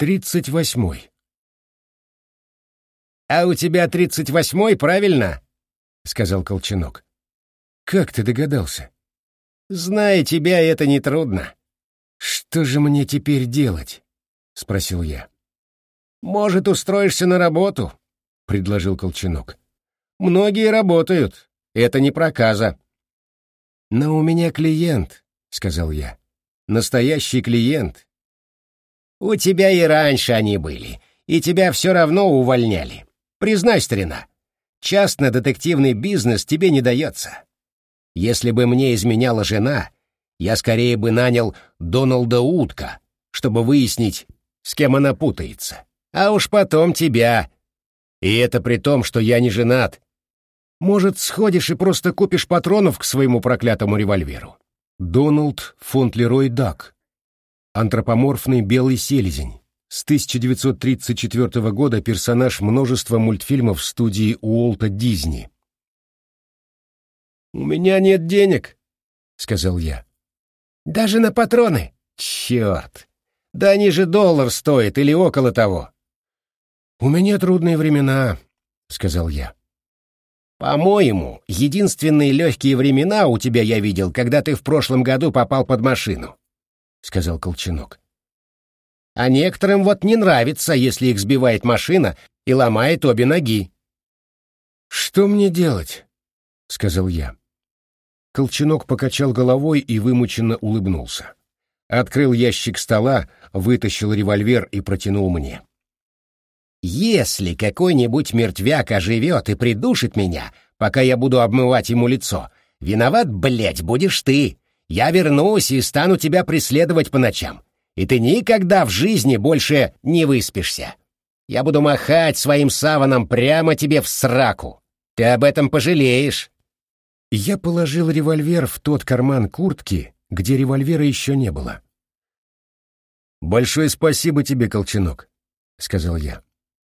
Тридцать восьмой. «А у тебя тридцать восьмой, правильно?» — сказал Колченок. «Как ты догадался?» «Зная тебя, это нетрудно». «Что же мне теперь делать?» — спросил я. «Может, устроишься на работу?» — предложил Колченок. «Многие работают. Это не проказа». «Но у меня клиент», — сказал я. «Настоящий клиент». «У тебя и раньше они были, и тебя все равно увольняли. Признай, старина, частно-детективный бизнес тебе не дается. Если бы мне изменяла жена, я скорее бы нанял Доналда Утка, чтобы выяснить, с кем она путается. А уж потом тебя. И это при том, что я не женат. Может, сходишь и просто купишь патронов к своему проклятому револьверу? Доналд Фонтлерой Дак. Антропоморфный белый селезень. С 1934 года персонаж множества мультфильмов студии Уолта Дизни. «У меня нет денег», — сказал я. «Даже на патроны? Черт! Да они же доллар стоят или около того». «У меня трудные времена», — сказал я. «По-моему, единственные легкие времена у тебя я видел, когда ты в прошлом году попал под машину», — сказал Колченок. А некоторым вот не нравится, если их сбивает машина и ломает обе ноги. «Что мне делать?» — сказал я. Колченок покачал головой и вымученно улыбнулся. Открыл ящик стола, вытащил револьвер и протянул мне. «Если какой-нибудь мертвяк оживет и придушит меня, пока я буду обмывать ему лицо, виноват, блядь, будешь ты. Я вернусь и стану тебя преследовать по ночам и ты никогда в жизни больше не выспишься. Я буду махать своим саваном прямо тебе в сраку. Ты об этом пожалеешь». Я положил револьвер в тот карман куртки, где револьвера еще не было. «Большое спасибо тебе, Колченок», — сказал я.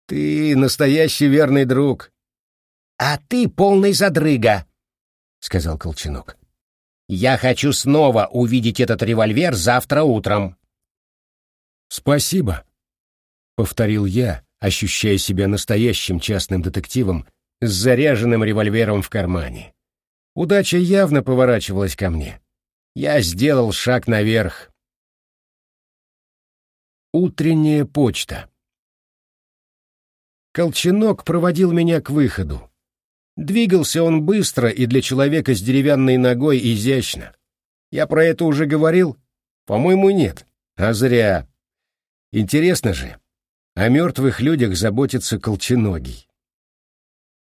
«Ты настоящий верный друг». «А ты полный задрыга», — сказал Колченок. «Я хочу снова увидеть этот револьвер завтра утром». «Спасибо», — повторил я, ощущая себя настоящим частным детективом с заряженным револьвером в кармане. Удача явно поворачивалась ко мне. Я сделал шаг наверх. Утренняя почта. Колченок проводил меня к выходу. Двигался он быстро и для человека с деревянной ногой изящно. Я про это уже говорил? По-моему, нет. А зря. Интересно же, о мертвых людях заботится Колченогий.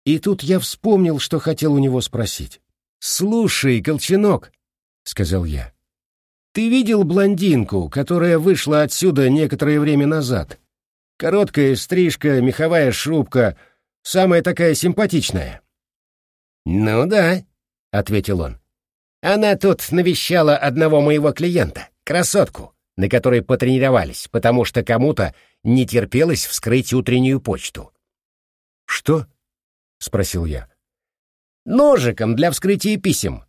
И тут я вспомнил, что хотел у него спросить. «Слушай, Колченок», — сказал я, — «ты видел блондинку, которая вышла отсюда некоторое время назад? Короткая стрижка, меховая шубка, самая такая симпатичная». «Ну да», — ответил он. «Она тут навещала одного моего клиента, красотку на которой потренировались, потому что кому-то не терпелось вскрыть утреннюю почту. «Что?» — спросил я. «Ножиком для вскрытия писем».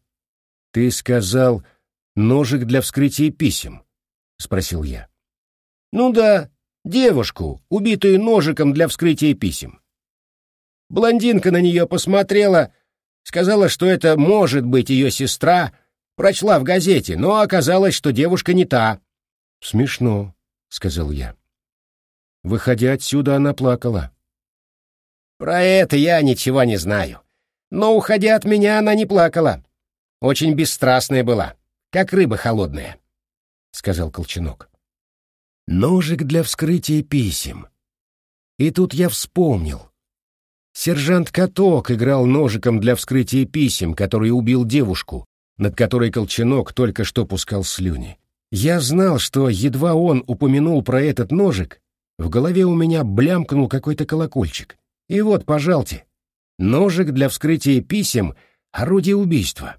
«Ты сказал, ножик для вскрытия писем?» — спросил я. «Ну да, девушку, убитую ножиком для вскрытия писем». Блондинка на нее посмотрела, сказала, что это может быть ее сестра, прочла в газете, но оказалось, что девушка не та. «Смешно», — сказал я. Выходя отсюда, она плакала. «Про это я ничего не знаю. Но, уходя от меня, она не плакала. Очень бесстрастная была, как рыба холодная», — сказал Колченок. «Ножик для вскрытия писем». И тут я вспомнил. Сержант Каток играл ножиком для вскрытия писем, который убил девушку, над которой Колченок только что пускал слюни. Я знал, что едва он упомянул про этот ножик, в голове у меня блямкнул какой-то колокольчик. И вот, пожалуйте, ножик для вскрытия писем — орудие убийства.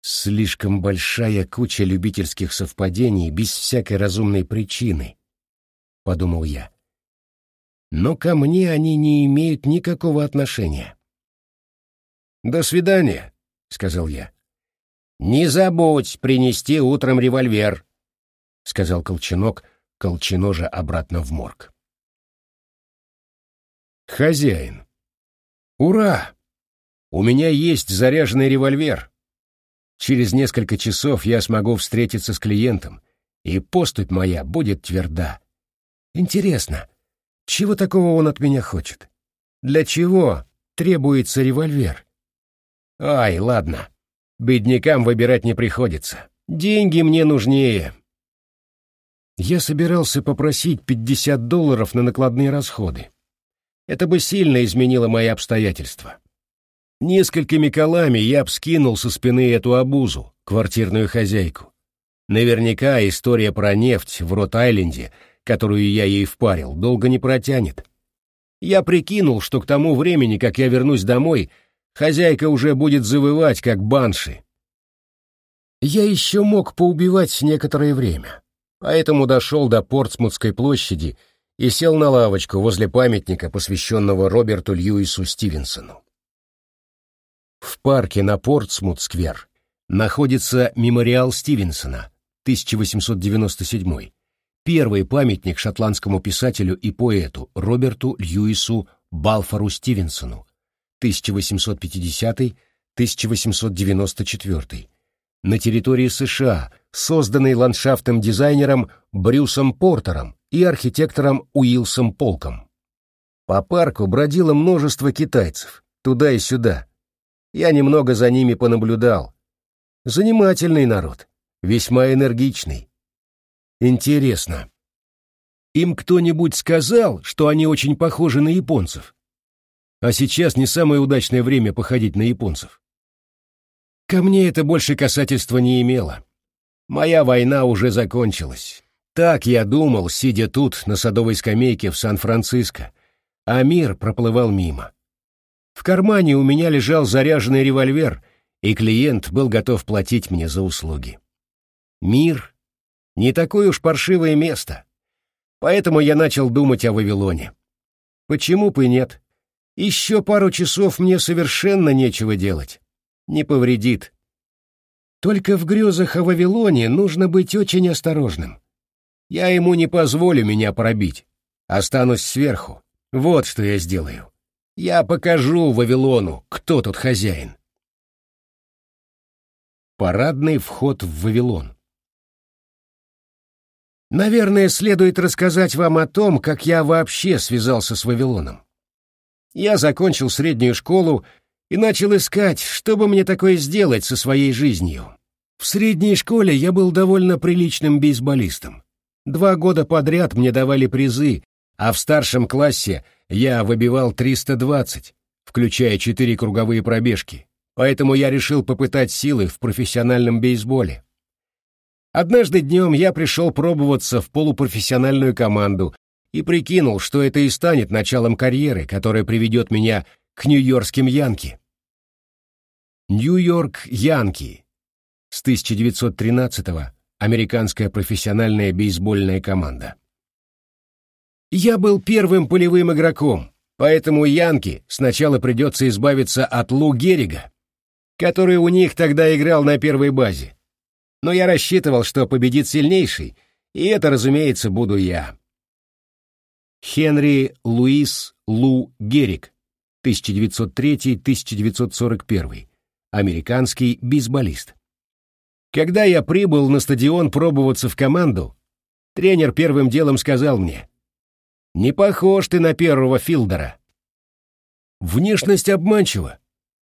Слишком большая куча любительских совпадений без всякой разумной причины, — подумал я. Но ко мне они не имеют никакого отношения. «До свидания», — сказал я. «Не забудь принести утром револьвер», — сказал Колченок, колченожа обратно в морг. Хозяин. Ура! У меня есть заряженный револьвер. Через несколько часов я смогу встретиться с клиентом, и поступь моя будет тверда. Интересно, чего такого он от меня хочет? Для чего требуется револьвер? Ай, ладно. Беднякам выбирать не приходится. Деньги мне нужнее. Я собирался попросить 50 долларов на накладные расходы. Это бы сильно изменило мои обстоятельства. Несколькими колами я б скинул со спины эту обузу, квартирную хозяйку. Наверняка история про нефть в Рот-Айленде, которую я ей впарил, долго не протянет. Я прикинул, что к тому времени, как я вернусь домой, хозяйка уже будет завывать, как банши. Я еще мог поубивать некоторое время, поэтому дошел до Портсмутской площади и сел на лавочку возле памятника, посвященного Роберту Льюису Стивенсону. В парке на Портсмут-сквер находится мемориал Стивенсона, 1897 первый памятник шотландскому писателю и поэту Роберту Льюису Балфору Стивенсону, 1850-1894, на территории США, созданный ландшафтным дизайнером Брюсом Портером и архитектором Уилсом Полком. По парку бродило множество китайцев, туда и сюда. Я немного за ними понаблюдал. Занимательный народ, весьма энергичный. Интересно, им кто-нибудь сказал, что они очень похожи на японцев? А сейчас не самое удачное время походить на японцев. Ко мне это больше касательства не имело. Моя война уже закончилась. Так я думал, сидя тут, на садовой скамейке в Сан-Франциско, а мир проплывал мимо. В кармане у меня лежал заряженный револьвер, и клиент был готов платить мне за услуги. Мир — не такое уж паршивое место. Поэтому я начал думать о Вавилоне. Почему бы и нет? Еще пару часов мне совершенно нечего делать. Не повредит. Только в грезах о Вавилоне нужно быть очень осторожным. Я ему не позволю меня пробить. Останусь сверху. Вот что я сделаю. Я покажу Вавилону, кто тут хозяин. Парадный вход в Вавилон. Наверное, следует рассказать вам о том, как я вообще связался с Вавилоном. Я закончил среднюю школу и начал искать, что бы мне такое сделать со своей жизнью. В средней школе я был довольно приличным бейсболистом. Два года подряд мне давали призы, а в старшем классе я выбивал 320, включая четыре круговые пробежки, поэтому я решил попытать силы в профессиональном бейсболе. Однажды днем я пришел пробоваться в полупрофессиональную команду и прикинул, что это и станет началом карьеры, которая приведет меня к нью-йоркским Янки. Нью-Йорк Янки. С 1913-го американская профессиональная бейсбольная команда. Я был первым полевым игроком, поэтому Янки сначала придется избавиться от Лу Геррига, который у них тогда играл на первой базе. Но я рассчитывал, что победит сильнейший, и это, разумеется, буду я. Хенри Луис Лу Герриг, 1903-1941, американский бейсболист. Когда я прибыл на стадион пробоваться в команду, тренер первым делом сказал мне — не похож ты на первого Филдера. Внешность обманчива.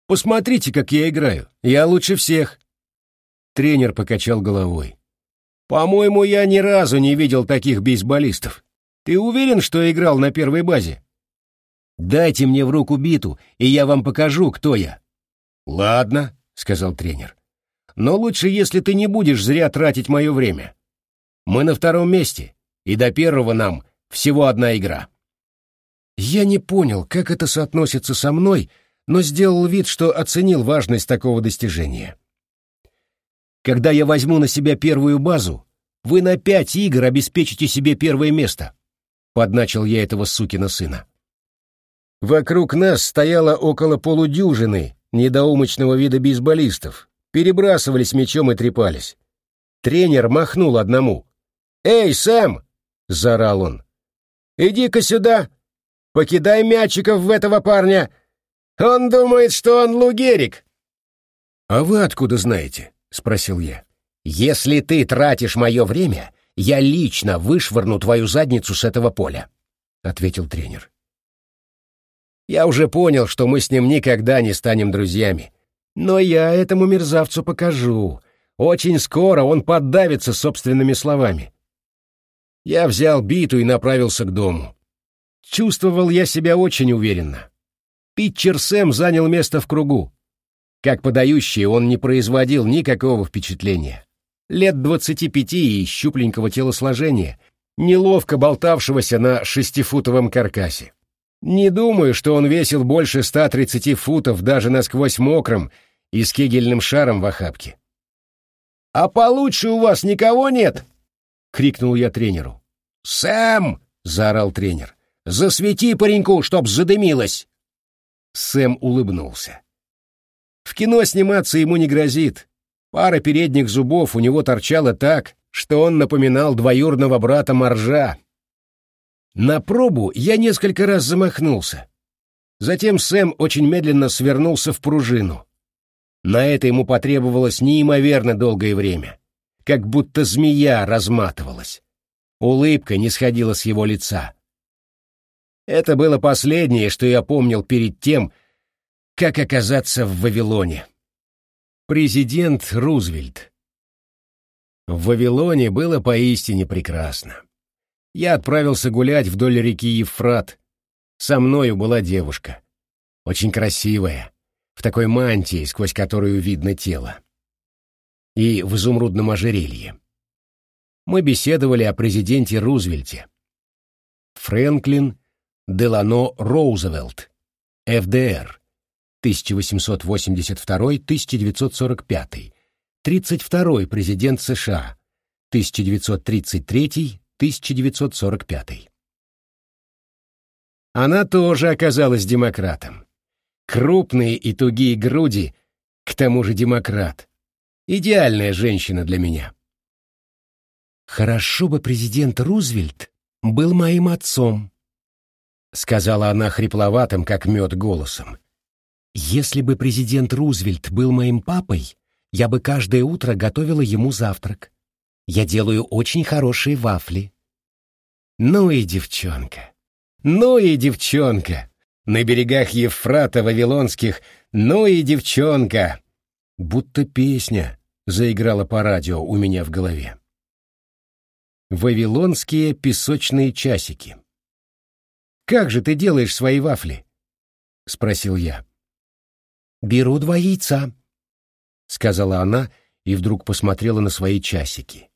Посмотрите, как я играю. Я лучше всех. Тренер покачал головой. По-моему, я ни разу не видел таких бейсболистов. Ты уверен, что играл на первой базе? Дайте мне в руку биту, и я вам покажу, кто я. Ладно, сказал тренер. Но лучше, если ты не будешь зря тратить мое время. Мы на втором месте, и до первого нам всего одна игра. Я не понял, как это соотносится со мной, но сделал вид, что оценил важность такого достижения. Когда я возьму на себя первую базу, вы на пять игр обеспечите себе первое место. Подначил я этого сукина сына. Вокруг нас стояло около полудюжины недоумочного вида бейсболистов, перебрасывались мячом и трепались. Тренер махнул одному. «Эй, Сэм, — заорал он. «Иди-ка сюда! Покидай мячиков в этого парня! Он думает, что он Лугерик!» «А вы откуда знаете?» — спросил я. «Если ты тратишь мое время, я лично вышвырну твою задницу с этого поля», — ответил тренер. Я уже понял, что мы с ним никогда не станем друзьями. Но я этому мерзавцу покажу. Очень скоро он поддавится собственными словами. Я взял биту и направился к дому. Чувствовал я себя очень уверенно. Питчер Сэм занял место в кругу. Как подающий он не производил никакого впечатления. Лет двадцати пяти и щупленького телосложения, неловко болтавшегося на шестифутовом каркасе. Не думаю, что он весил больше 130 футов даже насквозь мокрым и с кегельным шаром в охапке. «А получше у вас никого нет?» — крикнул я тренеру. «Сэм!» — заорал тренер. «Засвети пареньку, чтоб задымилось!» Сэм улыбнулся. В кино сниматься ему не грозит. Пара передних зубов у него торчала так, что он напоминал двоюродного брата Моржа. На пробу я несколько раз замахнулся. Затем Сэм очень медленно свернулся в пружину. На это ему потребовалось неимоверно долгое время, как будто змея разматывалась. Улыбка не сходила с его лица. Это было последнее, что я помнил перед тем, как оказаться в Вавилоне. Президент Рузвельт. В Вавилоне было поистине прекрасно я отправился гулять вдоль реки Ефрат. Со мною была девушка. Очень красивая, в такой мантии, сквозь которую видно тело. И в изумрудном ожерелье. Мы беседовали о президенте Рузвельте. Фрэнклин Делано Роузвельт, ФДР, 1882-1945, 32-й президент США, 1933 1945. Она тоже оказалась демократом. Крупные и тугие груди, к тому же демократ. Идеальная женщина для меня. «Хорошо бы президент Рузвельт был моим отцом», — сказала она хрипловатым, как мед, голосом. «Если бы президент Рузвельт был моим папой, я бы каждое утро готовила ему завтрак. Я делаю очень хорошие вафли. Ну и девчонка. Ну и девчонка. На берегах Евфрата Вавилонских «Ну и девчонка». Будто песня заиграла по радио у меня в голове. Вавилонские песочные часики. «Как же ты делаешь свои вафли?» — спросил я. «Беру два яйца», — сказала она и вдруг посмотрела на свои часики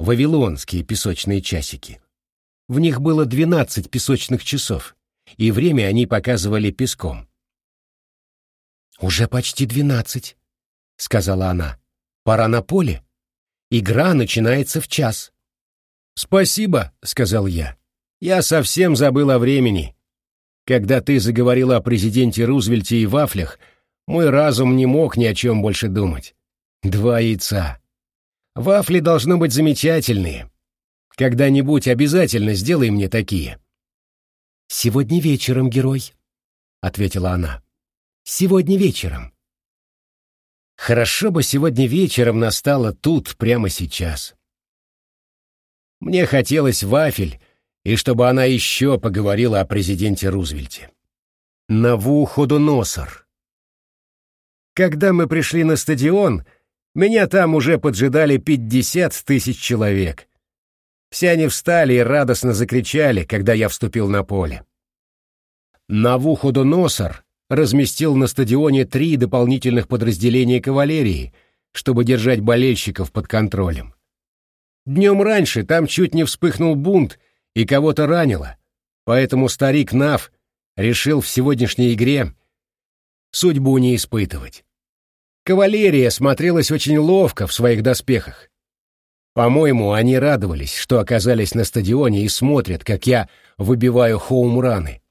вавилонские песочные часики. В них было двенадцать песочных часов, и время они показывали песком. «Уже почти двенадцать», — сказала она. «Пора на поле. Игра начинается в час». «Спасибо», — сказал я. «Я совсем забыл о времени. Когда ты заговорила о президенте Рузвельте и вафлях, мой разум не мог ни о чем больше думать. Два яйца. Вафли должны быть замечательные. Когда-нибудь обязательно сделай мне такие. Сегодня вечером, герой, ответила она. Сегодня вечером. Хорошо бы сегодня вечером настало тут прямо сейчас. Мне хотелось вафель, и чтобы она еще поговорила о президенте Рузвельте. Навуходоносор. Когда мы пришли на стадион, меня там уже поджидали пятьдесят тысяч человек. Все они встали и радостно закричали, когда я вступил на поле. Навуходоносор разместил на стадионе три дополнительных подразделения кавалерии, чтобы держать болельщиков под контролем. Днем раньше там чуть не вспыхнул бунт и кого-то ранило, поэтому старик Нав решил в сегодняшней игре судьбу не испытывать. Кавалерия смотрелась очень ловко в своих доспехах. По-моему, они радовались, что оказались на стадионе и смотрят, как я выбиваю хоумраны.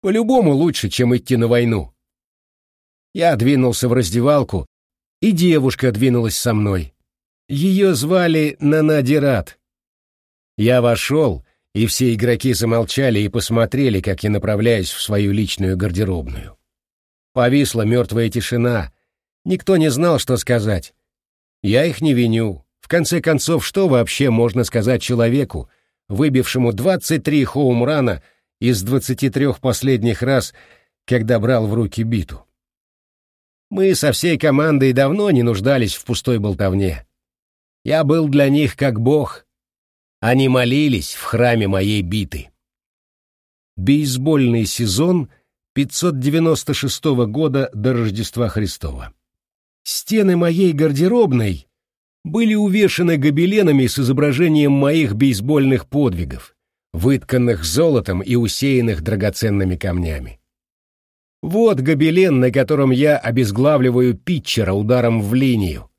По-любому лучше, чем идти на войну. Я двинулся в раздевалку, и девушка двинулась со мной. Ее звали Нанадират. Я вошел, и все игроки замолчали и посмотрели, как я направляюсь в свою личную гардеробную. Повисла мертвая тишина. Никто не знал, что сказать. Я их не виню. В конце концов, что вообще можно сказать человеку, выбившему 23 хоумрана из 23 последних раз, когда брал в руки биту? Мы со всей командой давно не нуждались в пустой болтовне. Я был для них как бог. Они молились в храме моей биты. Бейсбольный сезон 596 года до Рождества Христова. Стены моей гардеробной были увешаны гобеленами с изображением моих бейсбольных подвигов, вытканных золотом и усеянных драгоценными камнями. Вот гобелен, на котором я обезглавливаю питчера ударом в линию.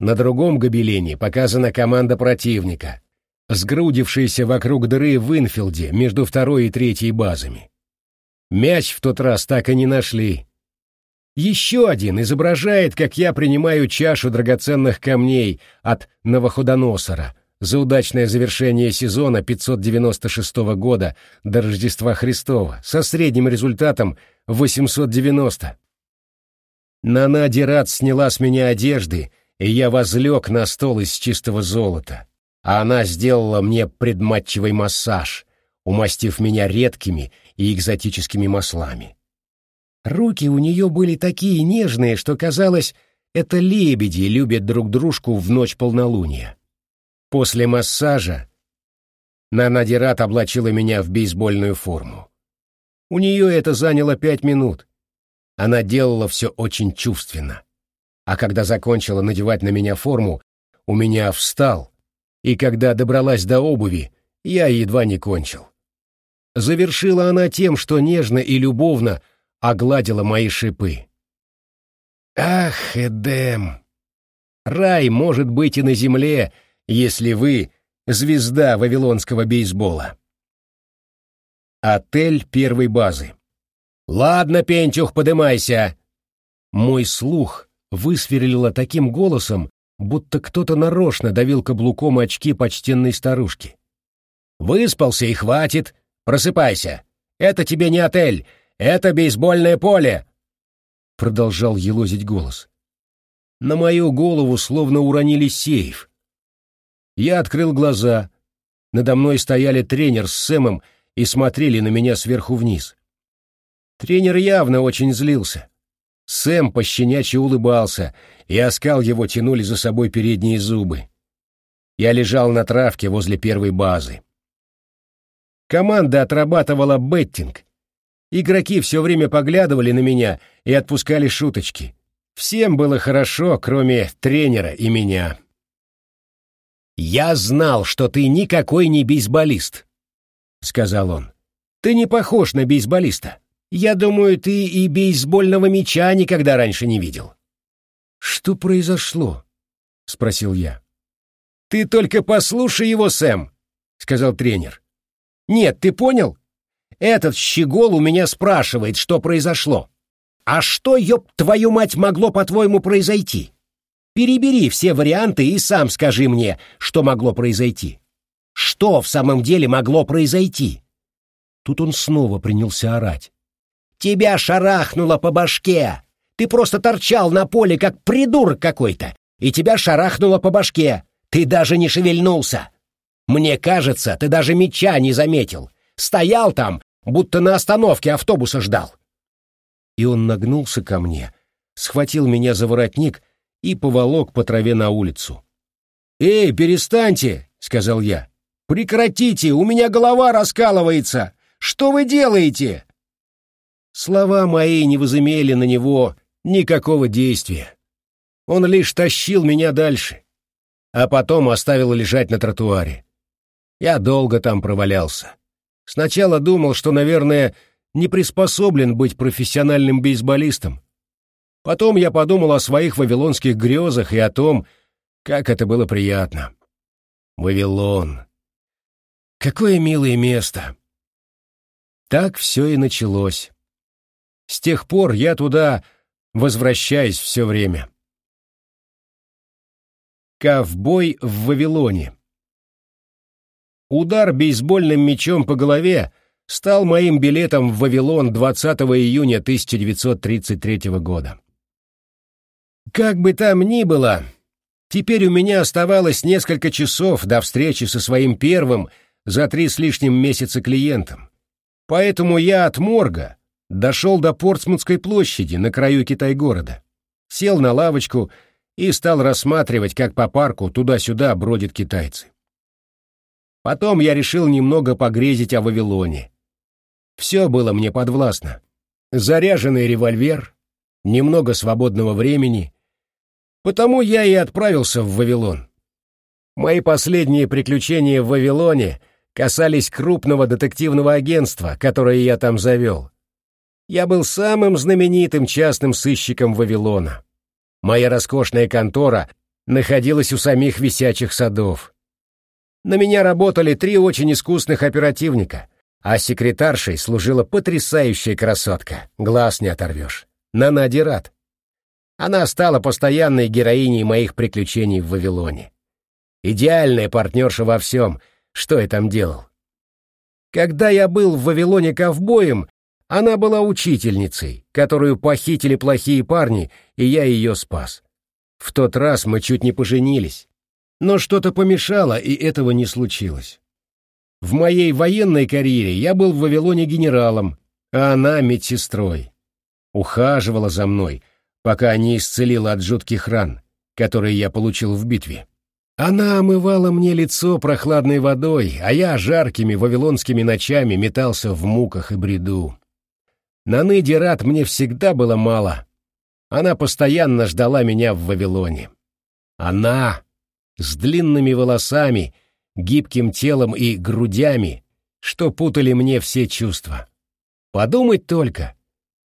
На другом гобелене показана команда противника, сгрудившаяся вокруг дыры в инфилде между второй и третьей базами. Мяч в тот раз так и не нашли. Еще один изображает, как я принимаю чашу драгоценных камней от Новоходоносора за удачное завершение сезона 596 года до Рождества Христова со средним результатом 890. Нана Дират сняла с меня одежды, и я возлег на стол из чистого золота, а она сделала мне предматчевый массаж, умастив меня редкими и экзотическими маслами. Руки у нее были такие нежные, что казалось, это лебеди любят друг дружку в ночь полнолуния. После массажа Нанадират облачила меня в бейсбольную форму. У нее это заняло пять минут. Она делала все очень чувственно. А когда закончила надевать на меня форму, у меня встал, и когда добралась до обуви, я едва не кончил. Завершила она тем, что нежно и любовно огладила мои шипы. Ах, Эдем! Рай может быть и на земле, если вы — звезда вавилонского бейсбола. Отель первой базы. «Ладно, Пентюх, подымайся!» Мой слух высверлило таким голосом, будто кто-то нарочно давил каблуком очки почтенной старушки. «Выспался и хватит! Просыпайся! Это тебе не отель, это бейсбольное поле!» Продолжал елозить голос. На мою голову словно уронили сейф. Я открыл глаза. Надо мной стояли тренер с Сэмом и смотрели на меня сверху вниз. Тренер явно очень злился. Сэм пощенячьи улыбался, и оскал его тянули за собой передние зубы. Я лежал на травке возле первой базы. Команда отрабатывала беттинг. Игроки все время поглядывали на меня и отпускали шуточки. Всем было хорошо, кроме тренера и меня. «Я знал, что ты никакой не бейсболист», — сказал он. «Ты не похож на бейсболиста. Я думаю, ты и бейсбольного мяча никогда раньше не видел». «Что произошло?» — спросил я. «Ты только послушай его, Сэм», — сказал тренер. «Нет, ты понял? Этот щегол у меня спрашивает, что произошло. А что, ёб твою мать, могло, по-твоему, произойти? Перебери все варианты и сам скажи мне, что могло произойти. Что в самом деле могло произойти? Тут он снова принялся орать. Тебя шарахнуло по башке. Ты просто торчал на поле, как придурок какой-то, и тебя шарахнуло по башке. Ты даже не шевельнулся. Мне кажется, ты даже меча не заметил. Стоял там, будто на остановке автобуса ждал. И он нагнулся ко мне, схватил меня за воротник и поволок по траве на улицу. «Эй, перестаньте!» — сказал я. «Прекратите! У меня голова раскалывается! Что вы делаете?» Слова мои не возымели на него никакого действия. Он лишь тащил меня дальше, а потом оставил лежать на тротуаре. Я долго там провалялся. Сначала думал, что, наверное, не приспособлен быть профессиональным бейсболистом. Потом я подумал о своих вавилонских грезах и о том, как это было приятно. Вавилон. Какое милое место! Так все и началось. С тех пор я туда возвращаюсь все время. Ковбой в Вавилоне удар бейсбольным мечом по голове стал моим билетом в Вавилон 20 июня 1933 года. Как бы там ни было, теперь у меня оставалось несколько часов до встречи со своим первым за три с лишним месяца клиентом. Поэтому я от морга дошел до Портсмутской площади на краю Китай-города, сел на лавочку и стал рассматривать, как по парку туда-сюда бродят китайцы. Потом я решил немного погрезить о Вавилоне. Все было мне подвластно. Заряженный револьвер, немного свободного времени. Потому я и отправился в Вавилон. Мои последние приключения в Вавилоне касались крупного детективного агентства, которое я там завел. Я был самым знаменитым частным сыщиком Вавилона. Моя роскошная контора находилась у самих висячих садов. На меня работали три очень искусных оперативника, а секретаршей служила потрясающая красотка, глаз не оторвешь, Нана Дират. Она стала постоянной героиней моих приключений в Вавилоне. Идеальная партнерша во всем, что я там делал. Когда я был в Вавилоне ковбоем, она была учительницей, которую похитили плохие парни, и я ее спас. В тот раз мы чуть не поженились. Но что-то помешало, и этого не случилось. В моей военной карьере я был в Вавилоне генералом, а она медсестрой. Ухаживала за мной, пока не исцелила от жутких ран, которые я получил в битве. Она омывала мне лицо прохладной водой, а я жаркими вавилонскими ночами метался в муках и бреду. Наны Дират мне всегда было мало. Она постоянно ждала меня в Вавилоне. Она с длинными волосами, гибким телом и грудями, что путали мне все чувства. Подумать только,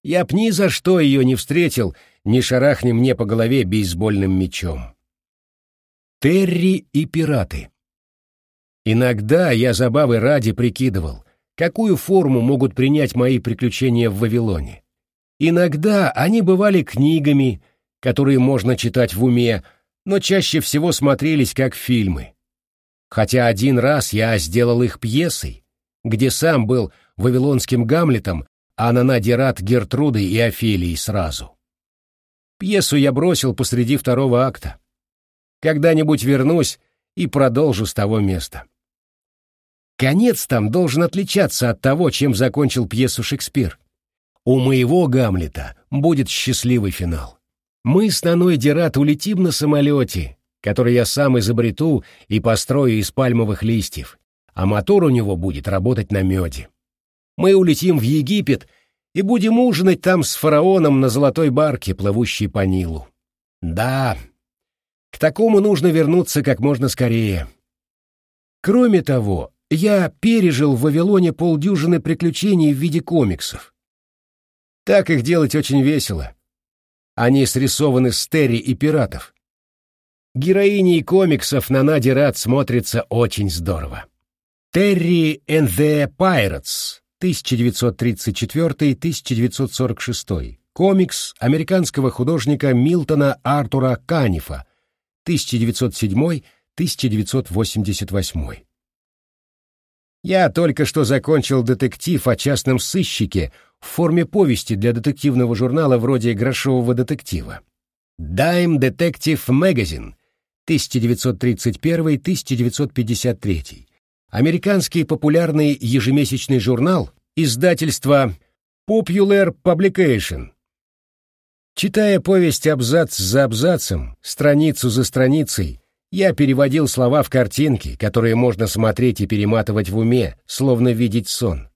я б ни за что ее не встретил, не шарахни мне по голове бейсбольным мечом. Терри и пираты. Иногда я забавы ради прикидывал, какую форму могут принять мои приключения в Вавилоне. Иногда они бывали книгами, которые можно читать в уме, но чаще всего смотрелись как фильмы. Хотя один раз я сделал их пьесой, где сам был вавилонским Гамлетом, а Нанадират Гертрудой и Офелией сразу. Пьесу я бросил посреди второго акта. Когда-нибудь вернусь и продолжу с того места. Конец там должен отличаться от того, чем закончил пьесу Шекспир. У моего Гамлета будет счастливый финал. Мы с Наной Дират улетим на самолете, который я сам изобрету и построю из пальмовых листьев, а мотор у него будет работать на меде. Мы улетим в Египет и будем ужинать там с фараоном на золотой барке, плывущей по Нилу. Да, к такому нужно вернуться как можно скорее. Кроме того, я пережил в Вавилоне полдюжины приключений в виде комиксов. Так их делать очень весело. Они срисованы с Терри и пиратов. Героиней комиксов на Наде Рад смотрится очень здорово. Терри and the Pirates 1934-1946. Комикс американского художника Милтона Артура Канифа 1907-1988. Я только что закончил детектив о частном сыщике в форме повести для детективного журнала вроде «Грошового детектива». Dime Detective Magazine 1931-1953. Американский популярный ежемесячный журнал издательства Popular Publication. Читая повесть абзац за абзацем, страницу за страницей, я переводил слова в картинки, которые можно смотреть и перематывать в уме, словно видеть сон.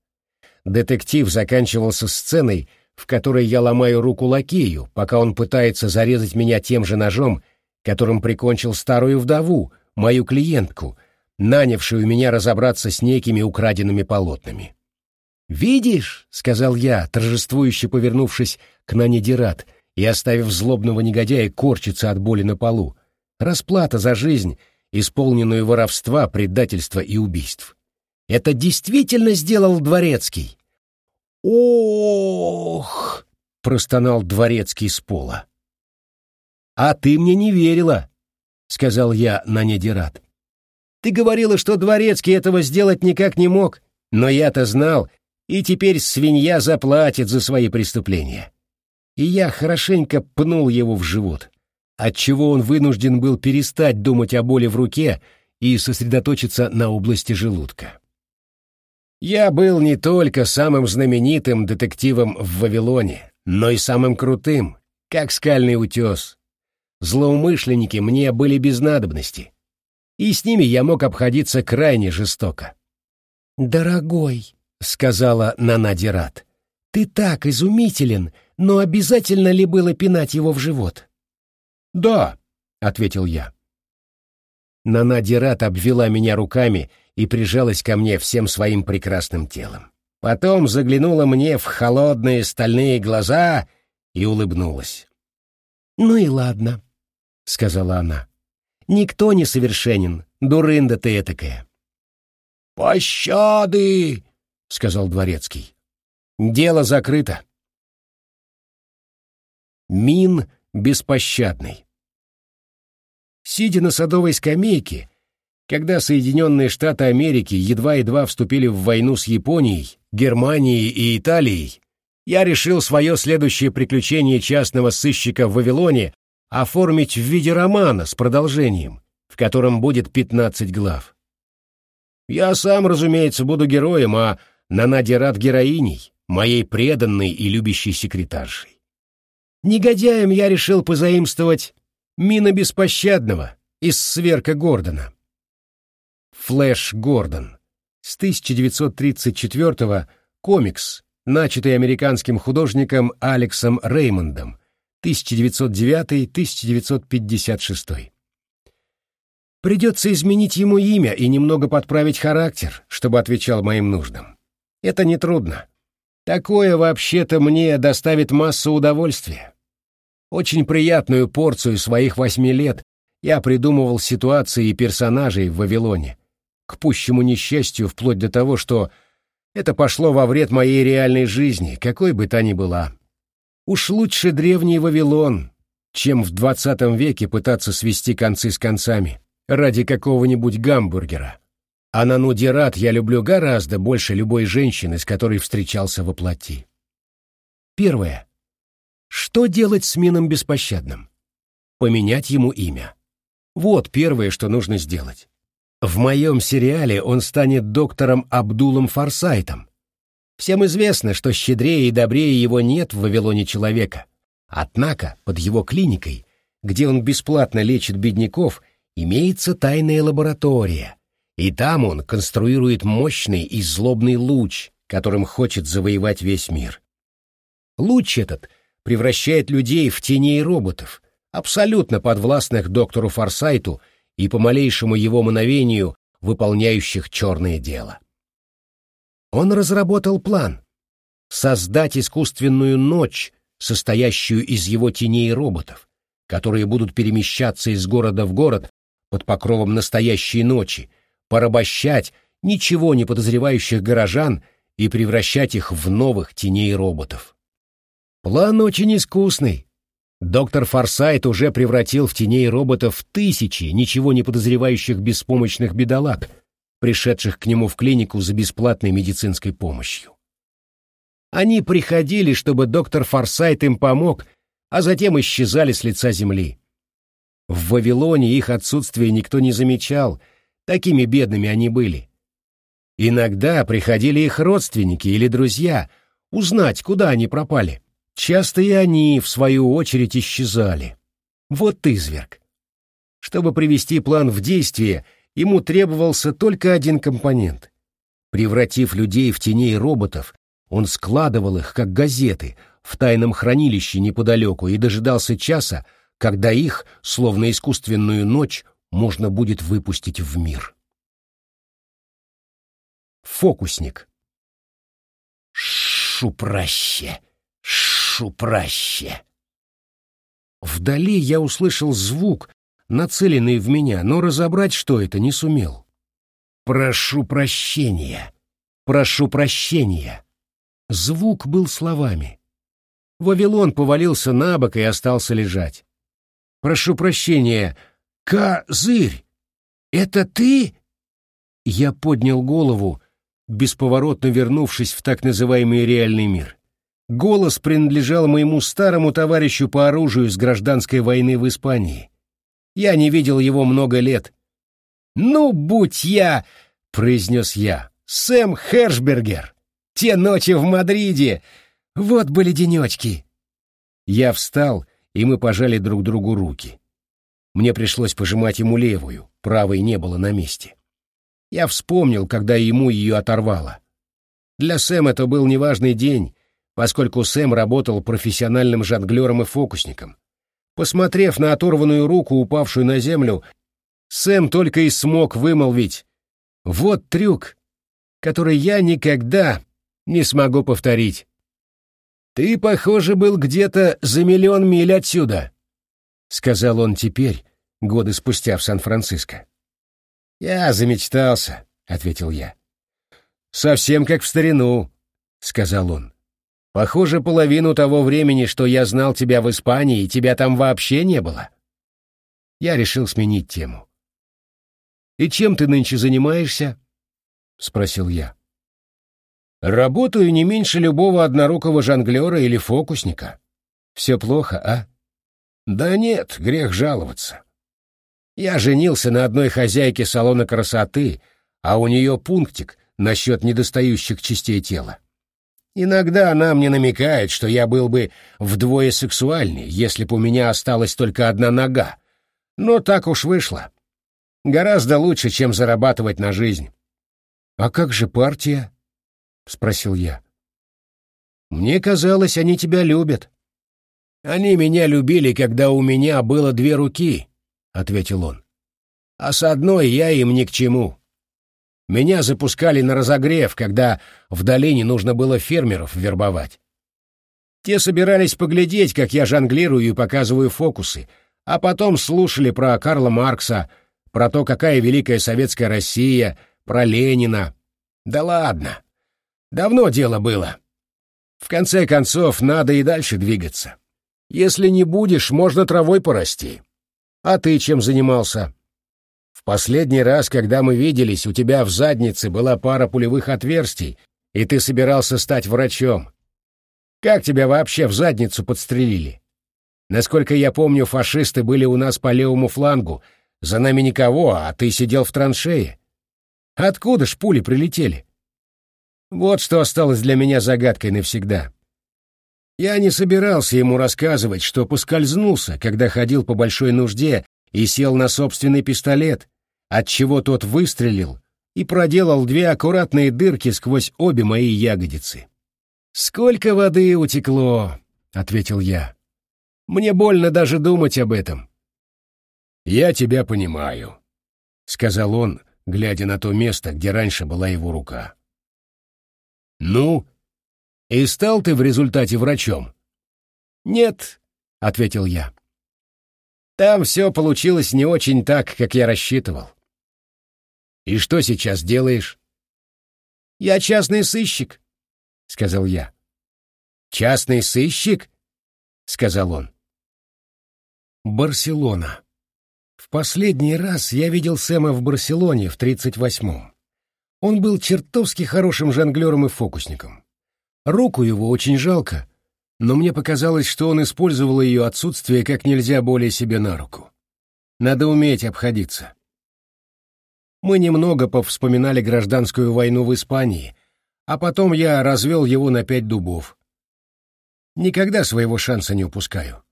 Детектив заканчивался сценой, в которой я ломаю руку лакею, пока он пытается зарезать меня тем же ножом, которым прикончил старую вдову, мою клиентку, нанявшую меня разобраться с некими украденными полотнами. «Видишь», — сказал я, торжествующе повернувшись к Нане Дират и оставив злобного негодяя корчиться от боли на полу, Расплата за жизнь, исполненную воровства, предательства и убийств. Это действительно сделал Дворецкий. «Ох!» — простонал Дворецкий с пола. «А ты мне не верила», — сказал я на недират. Ты говорила, что Дворецкий этого сделать никак не мог, но я-то знал, и теперь свинья заплатит за свои преступления. И я хорошенько пнул его в живот, отчего он вынужден был перестать думать о боли в руке и сосредоточиться на области желудка. Я был не только самым знаменитым детективом в Вавилоне, но и самым крутым, как скальный утес. Злоумышленники мне были без надобности, и с ними я мог обходиться крайне жестоко. «Дорогой», — сказала Нанадират, — «ты так изумителен, но обязательно ли было пинать его в живот?» «Да», — ответил я. Нанадират обвела меня руками и прижалась ко мне всем своим прекрасным телом. Потом заглянула мне в холодные стальные глаза и улыбнулась. «Ну и ладно», — сказала она. «Никто не совершенен, дурында ты этакая». «Пощады!» — сказал дворецкий. «Дело закрыто». Мин беспощадный. Сидя на садовой скамейке, когда Соединенные Штаты Америки едва-едва вступили в войну с Японией, Германией и Италией, я решил свое следующее приключение частного сыщика в Вавилоне оформить в виде романа с продолжением, в котором будет 15 глав. Я сам, разумеется, буду героем, а Нанадират героиней, моей преданной и любящей секретаршей. Негодяем я решил позаимствовать Мина Беспощадного из сверка Гордона. Флэш Гордон. С 1934 комикс, начатый американским художником Алексом Реймондом, 1909-1956. Придется изменить ему имя и немного подправить характер, чтобы отвечал моим нуждам. Это нетрудно. Такое вообще-то мне доставит массу удовольствия. Очень приятную порцию своих восьми лет я придумывал ситуации и персонажей в Вавилоне, к пущему несчастью вплоть до того, что это пошло во вред моей реальной жизни, какой бы та ни была. Уж лучше древний Вавилон, чем в двадцатом веке пытаться свести концы с концами ради какого-нибудь гамбургера. А на Нудират я люблю гораздо больше любой женщины, с которой встречался во плоти. Первое. Что делать с Мином Беспощадным? Поменять ему имя. Вот первое, что нужно сделать. В моем сериале он станет доктором Абдулом Форсайтом. Всем известно, что щедрее и добрее его нет в Вавилоне человека. Однако под его клиникой, где он бесплатно лечит бедняков, имеется тайная лаборатория, и там он конструирует мощный и злобный луч, которым хочет завоевать весь мир. Луч этот превращает людей в теней роботов, абсолютно подвластных доктору Форсайту и по малейшему его мановению выполняющих черное дело. Он разработал план — создать искусственную ночь, состоящую из его теней роботов, которые будут перемещаться из города в город под покровом настоящей ночи, порабощать ничего не подозревающих горожан и превращать их в новых теней роботов. План очень искусный, Доктор Форсайт уже превратил в теней роботов тысячи ничего не подозревающих беспомощных бедолаг, пришедших к нему в клинику за бесплатной медицинской помощью. Они приходили, чтобы доктор Форсайт им помог, а затем исчезали с лица земли. В Вавилоне их отсутствие никто не замечал, такими бедными они были. Иногда приходили их родственники или друзья узнать, куда они пропали. Часто и они, в свою очередь, исчезали. Вот изверг. Чтобы привести план в действие, ему требовался только один компонент. Превратив людей в теней роботов, он складывал их, как газеты, в тайном хранилище неподалеку и дожидался часа, когда их, словно искусственную ночь, можно будет выпустить в мир. Фокусник. Шупраще! Прошу праще. Вдали я услышал звук, нацеленный в меня, но разобрать, что это, не сумел. «Прошу прощения! Прошу прощения!» Звук был словами. Вавилон повалился на бок и остался лежать. «Прошу прощения, Козырь! Это ты?» Я поднял голову, бесповоротно вернувшись в так называемый реальный мир. Голос принадлежал моему старому товарищу по оружию с гражданской войны в Испании. Я не видел его много лет. «Ну, будь я!» — произнес я. «Сэм Хершбергер! Те ночи в Мадриде! Вот были денечки!» Я встал, и мы пожали друг другу руки. Мне пришлось пожимать ему левую, правой не было на месте. Я вспомнил, когда ему ее оторвало. Для Сэма это был неважный день, поскольку Сэм работал профессиональным жонглером и фокусником. Посмотрев на оторванную руку, упавшую на землю, Сэм только и смог вымолвить «Вот трюк, который я никогда не смогу повторить». «Ты, похоже, был где-то за миллион миль отсюда», — сказал он теперь, годы спустя в Сан-Франциско. «Я замечтался», — ответил я. «Совсем как в старину», — сказал он. «Похоже, половину того времени, что я знал тебя в Испании, тебя там вообще не было». Я решил сменить тему. «И чем ты нынче занимаешься?» — спросил я. «Работаю не меньше любого однорукого жонглера или фокусника. Все плохо, а?» «Да нет, грех жаловаться. Я женился на одной хозяйке салона красоты, а у нее пунктик насчет недостающих частей тела. Иногда она мне намекает, что я был бы вдвое сексуальней, если бы у меня осталась только одна нога. Но так уж вышло. Гораздо лучше, чем зарабатывать на жизнь. «А как же партия?» — спросил я. «Мне казалось, они тебя любят». «Они меня любили, когда у меня было две руки», — ответил он. «А с одной я им ни к чему. Меня запускали на разогрев, когда в долине нужно было фермеров вербовать. Те собирались поглядеть, как я жонглирую и показываю фокусы, а потом слушали про Карла Маркса, про то, какая великая советская Россия, про Ленина. Да ладно. Давно дело было. В конце концов, надо и дальше двигаться. Если не будешь, можно травой порасти. А ты чем занимался? Последний раз, когда мы виделись, у тебя в заднице была пара пулевых отверстий, и ты собирался стать врачом. Как тебя вообще в задницу подстрелили? Насколько я помню, фашисты были у нас по левому флангу, за нами никого, а ты сидел в траншее. Откуда ж пули прилетели? Вот что осталось для меня загадкой навсегда. Я не собирался ему рассказывать, что поскользнулся, когда ходил по большой нужде и сел на собственный пистолет, отчего тот выстрелил и проделал две аккуратные дырки сквозь обе мои ягодицы. «Сколько воды утекло!» — ответил я. «Мне больно даже думать об этом». «Я тебя понимаю», — сказал он, глядя на то место, где раньше была его рука. «Ну, и стал ты в результате врачом? Нет, ответил я. Там все получилось не очень так, как я рассчитывал. И что сейчас делаешь? Я частный сыщик, сказал я. Частный сыщик? сказал он. Барселона. В последний раз я видел Сэма в Барселоне в 38-м. Он был чертовски хорошим жонглером и фокусником. Руку его очень жалко, но мне показалось, что он использовал ее отсутствие как нельзя более себе на руку. Надо уметь обходиться. Мы немного повспоминали гражданскую войну в Испании, а потом я развел его на пять дубов. Никогда своего шанса не упускаю.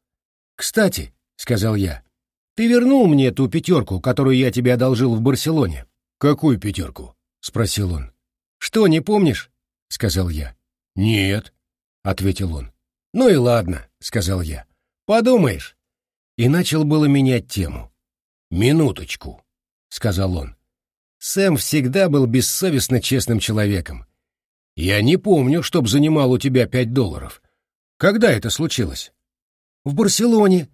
«Кстати», — сказал я, — «ты вернул мне ту пятерку, которую я тебе одолжил в Барселоне?» «Какую пятерку?» — спросил он. «Что, не помнишь?» — сказал я. «Нет», — ответил он. «Ну и ладно», — сказал я. «Подумаешь». И начал было менять тему. «Минуточку», — сказал он. «Сэм всегда был бессовестно честным человеком. Я не помню, чтоб занимал у тебя пять долларов. Когда это случилось?» «В Барселоне.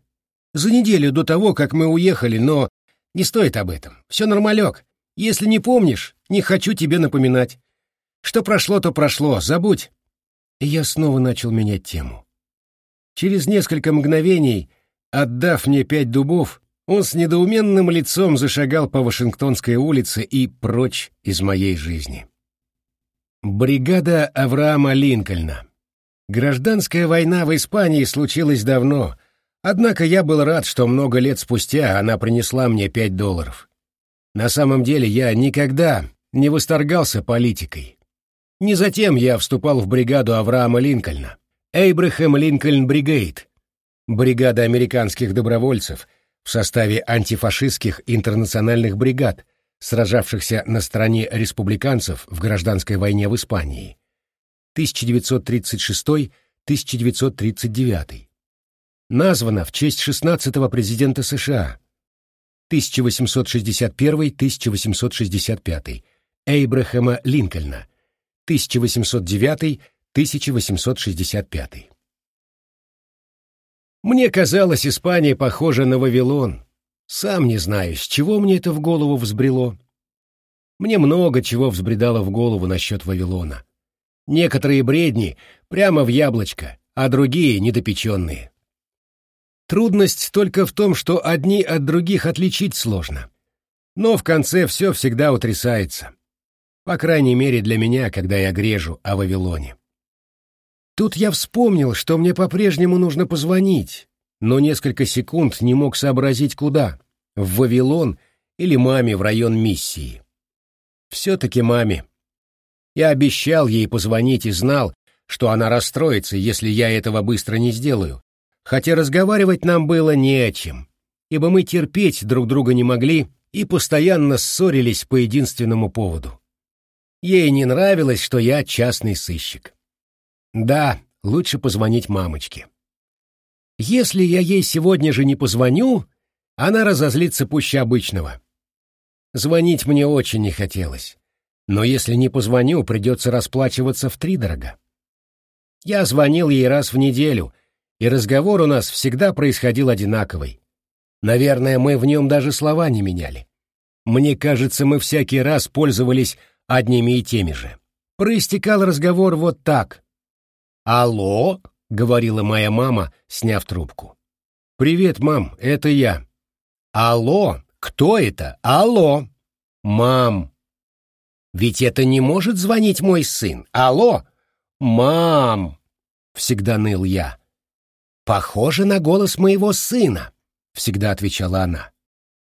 За неделю до того, как мы уехали, но не стоит об этом. Все нормалек. Если не помнишь, не хочу тебе напоминать. Что прошло, то прошло, забудь и я снова начал менять тему. Через несколько мгновений, отдав мне пять дубов, Он с недоуменным лицом зашагал по Вашингтонской улице и прочь из моей жизни. Бригада Авраама Линкольна. Гражданская война в Испании случилась давно, однако я был рад, что много лет спустя она принесла мне пять долларов. На самом деле я никогда не восторгался политикой. Не затем я вступал в бригаду Авраама Линкольна, Эйбрахам Линкольн Бригейд, бригада американских добровольцев в составе антифашистских интернациональных бригад, сражавшихся на стороне республиканцев в гражданской войне в Испании. 1936-1939. Названа в честь 16-го президента США 1861-1865 Эйбрахама Линкольна 1809-1865. Мне казалось, Испания похожа на Вавилон. Сам не знаю, с чего мне это в голову взбрело. Мне много чего взбредало в голову насчет Вавилона. Некоторые бредни прямо в яблочко, а другие недопеченные. Трудность только в том, что одни от других отличить сложно. Но в конце все всегда утрясается. По крайней мере для меня, когда я грежу о Вавилоне. Тут я вспомнил, что мне по-прежнему нужно позвонить, но несколько секунд не мог сообразить, куда — в Вавилон или маме в район миссии. Все-таки маме. Я обещал ей позвонить и знал, что она расстроится, если я этого быстро не сделаю, хотя разговаривать нам было не о чем, ибо мы терпеть друг друга не могли и постоянно ссорились по единственному поводу. Ей не нравилось, что я частный сыщик. Да, лучше позвонить мамочке. Если я ей сегодня же не позвоню, она разозлится пуще обычного. Звонить мне очень не хотелось, но если не позвоню, придется расплачиваться втридорога. Я звонил ей раз в неделю, и разговор у нас всегда происходил одинаковый. Наверное, мы в нем даже слова не меняли. Мне кажется, мы всякий раз пользовались одними и теми же. Проистекал разговор вот так. «Алло?» — говорила моя мама, сняв трубку. «Привет, мам, это я». «Алло? Кто это? Алло?» «Мам». «Ведь это не может звонить мой сын. Алло?» «Мам!» — всегда ныл я. «Похоже на голос моего сына», — всегда отвечала она.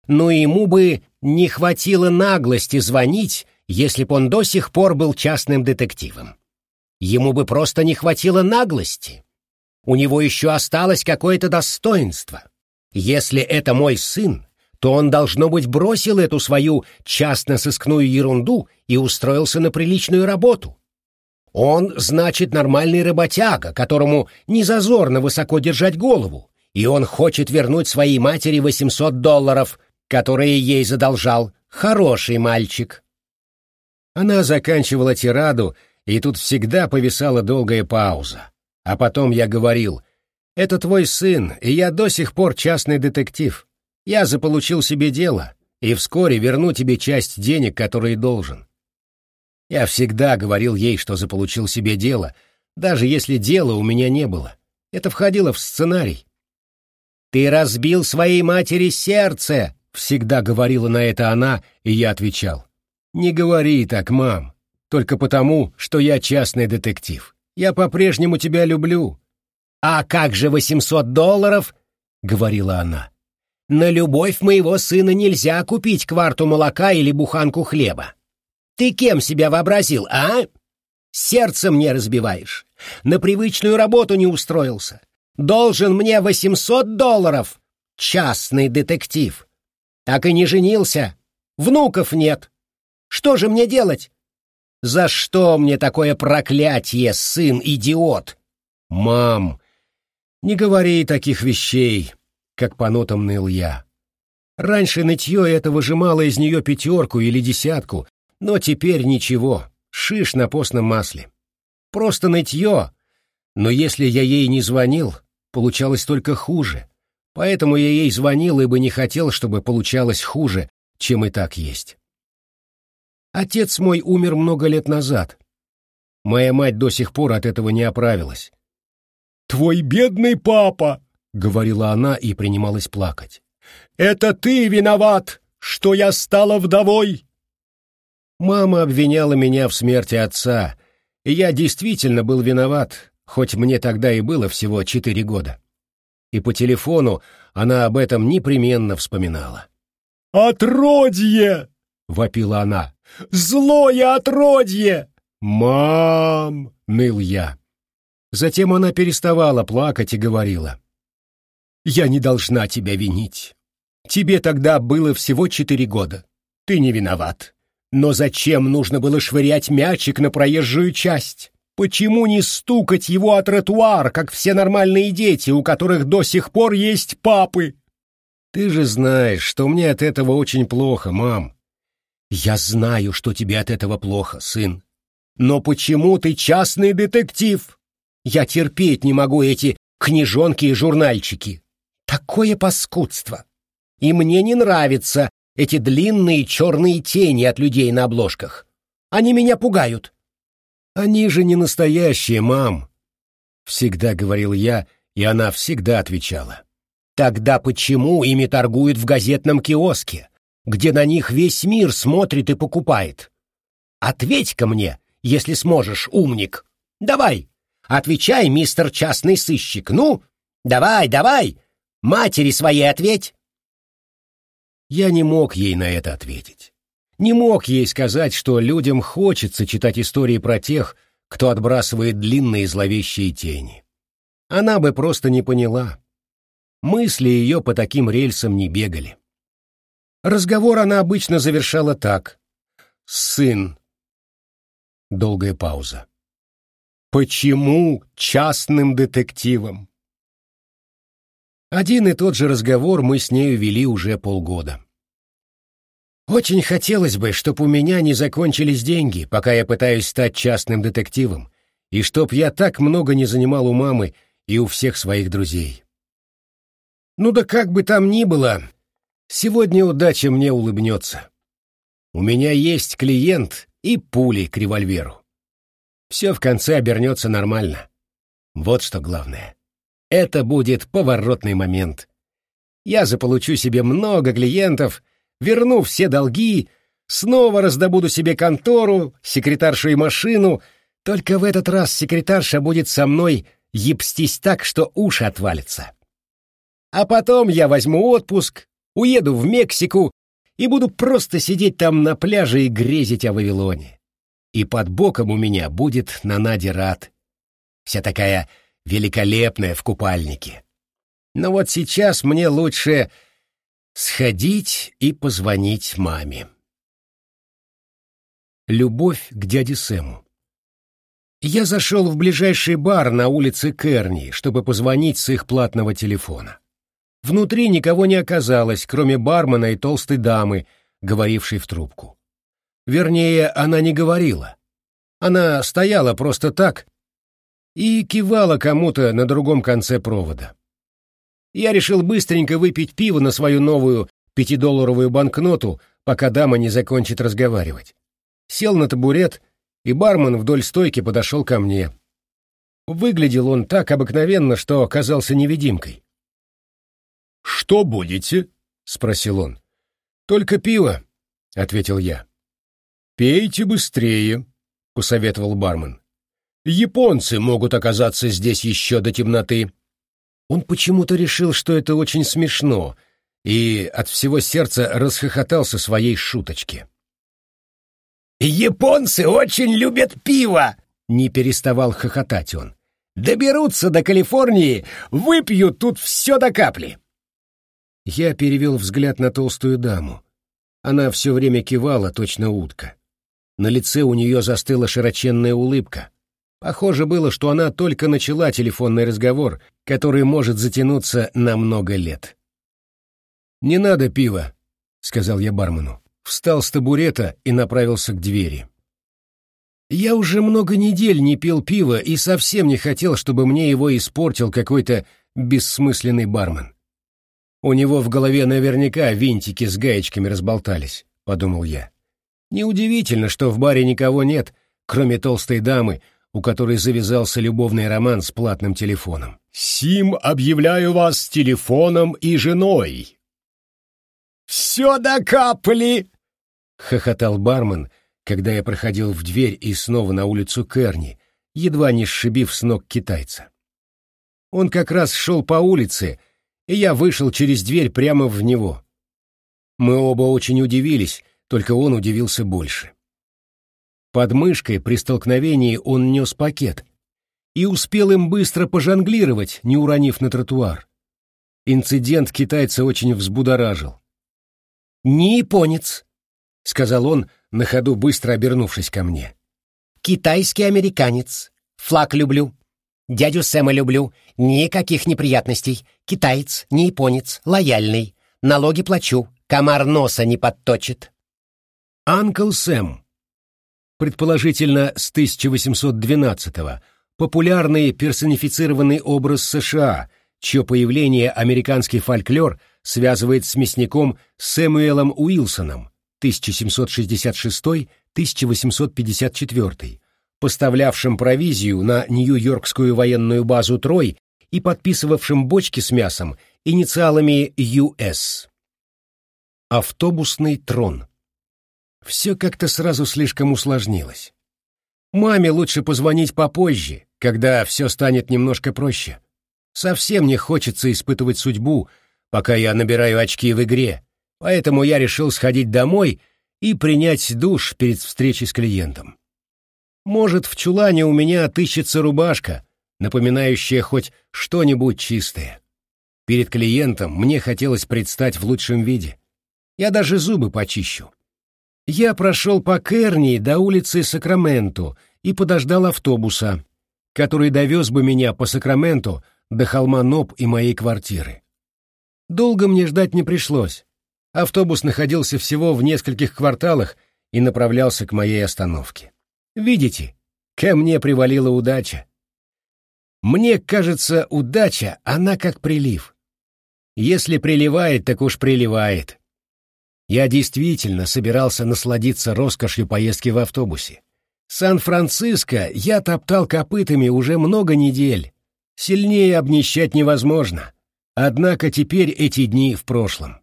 «Но ему бы не хватило наглости звонить, если б он до сих пор был частным детективом. Ему бы просто не хватило наглости. У него еще осталось какое-то достоинство. Если это мой сын, то он, должно быть, бросил эту свою частно-сыскную ерунду и устроился на приличную работу. Он, значит, нормальный работяга, которому не зазорно высоко держать голову, и он хочет вернуть своей матери 800 долларов, которые ей задолжал. Хороший мальчик. Она заканчивала тираду, и тут всегда повисала долгая пауза. А потом я говорил, «Это твой сын, и я до сих пор частный детектив. Я заполучил себе дело, и вскоре верну тебе часть денег, которые должен». Я всегда говорил ей, что заполучил себе дело, даже если дела у меня не было. Это входило в сценарий. «Ты разбил своей матери сердце!» — всегда говорила на это она, и я отвечал. «Не говори так, мам, только потому, что я частный детектив. Я по-прежнему тебя люблю». «А как же восемьсот долларов?» — говорила она. «На любовь моего сына нельзя купить кварту молока или буханку хлеба. Ты кем себя вообразил, а? Сердце мне разбиваешь. На привычную работу не устроился. Должен мне восемьсот долларов. Частный детектив. Так и не женился. Внуков нет. Что же мне делать? За что мне такое проклятие, сын-идиот? Мам, не говори таких вещей, как по нотам ныл я. Раньше нытье это выжимало из нее пятерку или десятку, но теперь ничего, шиш на постном масле. Просто нытье, но если я ей не звонил, получалось только хуже. Поэтому я ей звонил и бы не хотел, чтобы получалось хуже, чем и так есть. Отец мой умер много лет назад. Моя мать до сих пор от этого не оправилась. «Твой бедный папа!» — говорила она и принималась плакать. Это ты виноват, что я стала вдовой!» Мама обвиняла меня в смерти отца, и я действительно был виноват, хоть мне тогда и было всего четыре года. И по телефону она об этом непременно вспоминала. «Отродье!» — вопила она. «Злое отродье!» «Мам!» — ныл я. Затем она переставала плакать и говорила. «Я не должна тебя винить. Тебе тогда было всего четыре года. Ты не виноват. Но зачем нужно было швырять мячик на проезжую часть? Почему не стукать его о тротуар, как все нормальные дети, у которых до сих пор есть папы? Ты же знаешь, что мне от этого очень плохо, мам. Я знаю, что тебе от этого плохо, сын. Но почему ты частный детектив? Я терпеть не могу эти книжонки и журнальчики. Такое паскудство. И мне не нравятся эти длинные черные тени от людей на обложках. Они меня пугают. Они же не настоящие, мам. Всегда говорил я, и она всегда отвечала. Тогда почему ими торгуют в газетном киоске, где на них весь мир смотрит и покупает? Ответь-ка мне, если сможешь, умник. Давай, отвечай, мистер частный сыщик. Ну, давай, давай, матери своей ответь. Я не мог ей на это ответить. Не мог ей сказать, что людям хочется читать истории про тех, кто отбрасывает длинные зловещие тени. Она бы просто не поняла. Мысли ее по таким рельсам не бегали. Разговор она обычно завершала так. «Сын». Долгая пауза. «Почему частным детективом?» Один и тот же разговор мы с нею вели уже полгода. Очень хотелось бы, чтобы у меня не закончились деньги, пока я пытаюсь стать частным детективом, и чтоб я так много не занимал у мамы и у всех своих друзей. Ну да как бы там ни было, сегодня удача мне улыбнется. У меня есть клиент и пули к револьверу. Все в конце обернется нормально. Вот что главное. Это будет поворотный момент. Я заполучу себе много клиентов, верну все долги, снова раздобуду себе контору, секретаршу и машину, только в этот раз секретарша будет со мной ебстись так, что уши отвалятся. А потом я возьму отпуск, уеду в Мексику и буду просто сидеть там на пляже и грезить о Вавилоне. И под боком у меня будет Нанади Рад. Вся такая великолепная в купальнике. Но вот сейчас мне лучше сходить и позвонить маме. Любовь к дяде Сэму. Я зашел в ближайший бар на улице Керни, чтобы позвонить с их платного телефона. Внутри никого не оказалось, кроме бармена и толстой дамы, говорившей в трубку. Вернее, она не говорила. Она стояла просто так и кивала кому-то на другом конце провода. Я решил быстренько выпить пиво на свою новую пятидолларовую банкноту, пока дама не закончит разговаривать. Сел на табурет, и бармен вдоль стойки подошел ко мне. Выглядел он так обыкновенно, что оказался невидимкой. «Что будете?» — спросил он. «Только пиво», — ответил я. «Пейте быстрее», — посоветовал бармен. Японцы могут оказаться здесь еще до темноты». Он почему-то решил, что это очень смешно, и от всего сердца расхохотался своей шуточке. «Японцы очень любят пиво!» — не переставал хохотать он. «Доберутся до Калифорнии, выпьют тут все до капли!» Я перевел взгляд на толстую даму. Она все время кивала, точно утка. На лице у нее застыла широченная улыбка. Похоже было, что она только начала телефонный разговор, который может затянуться на много лет. «Не надо пива», — сказал я бармену. Встал с табурета и направился к двери. Я уже много недель не пил пива и совсем не хотел, чтобы мне его испортил какой-то бессмысленный бармен. У него в голове наверняка винтики с гаечками разболтались, — подумал я. Неудивительно, что в баре никого нет, кроме толстой дамы, у которой завязался любовный роман с платным телефоном. «Сим объявляю вас телефоном и женой», Все докапали!» — хохотал бармен, когда я проходил в дверь и снова на улицу Керни, едва не сшибив с ног китайца. Он как раз шел по улице, и я вышел через дверь прямо в него. Мы оба очень удивились, только он удивился больше. Под мышкой при столкновении он нес пакет и успел им быстро пожонглировать, не уронив на тротуар. Инцидент китайца очень взбудоражил. «Не японец», — сказал он, на ходу быстро обернувшись ко мне. «Китайский американец. Флаг люблю. Дядю Сэма люблю. Никаких неприятностей. Китаец, не японец, лояльный. Налоги плачу. Комар носа не подточит». Анкл Сэм. Предположительно, с 1812-го. Популярный персонифицированный образ США, чье появление американский фольклор связывает с мясником Сэмюэлом Уилсоном 1766-1854, поставлявшим провизию на Нью-Йоркскую военную базу Трой и подписывавшим бочки с мясом инициалами US. Автобусный трон. Все как-то сразу слишком усложнилось. Маме лучше позвонить попозже, когда все станет немножко проще. Совсем не хочется испытывать судьбу, пока я набираю очки в игре, поэтому я решил сходить домой и принять душ перед встречей с клиентом. Может, в чулане у меня отыщется рубашка, напоминающая хоть что-нибудь чистое. Перед клиентом мне хотелось предстать в лучшем виде. Я даже зубы почищу. Я прошел по Керни до улицы Сакраменту и подождал автобуса, который довез бы меня по Сакраменту до холма Ноб и моей квартиры. Долго мне ждать не пришлось. Автобус находился всего в нескольких кварталах и направлялся к моей остановке. Видите, ко мне привалила удача. Мне кажется, удача, она как прилив. Если приливает, так уж приливает. Я действительно собирался насладиться роскошью поездки в автобусе. Сан-Франциско я топтал копытами уже много недель. Сильнее обнищать невозможно. Однако теперь эти дни в прошлом.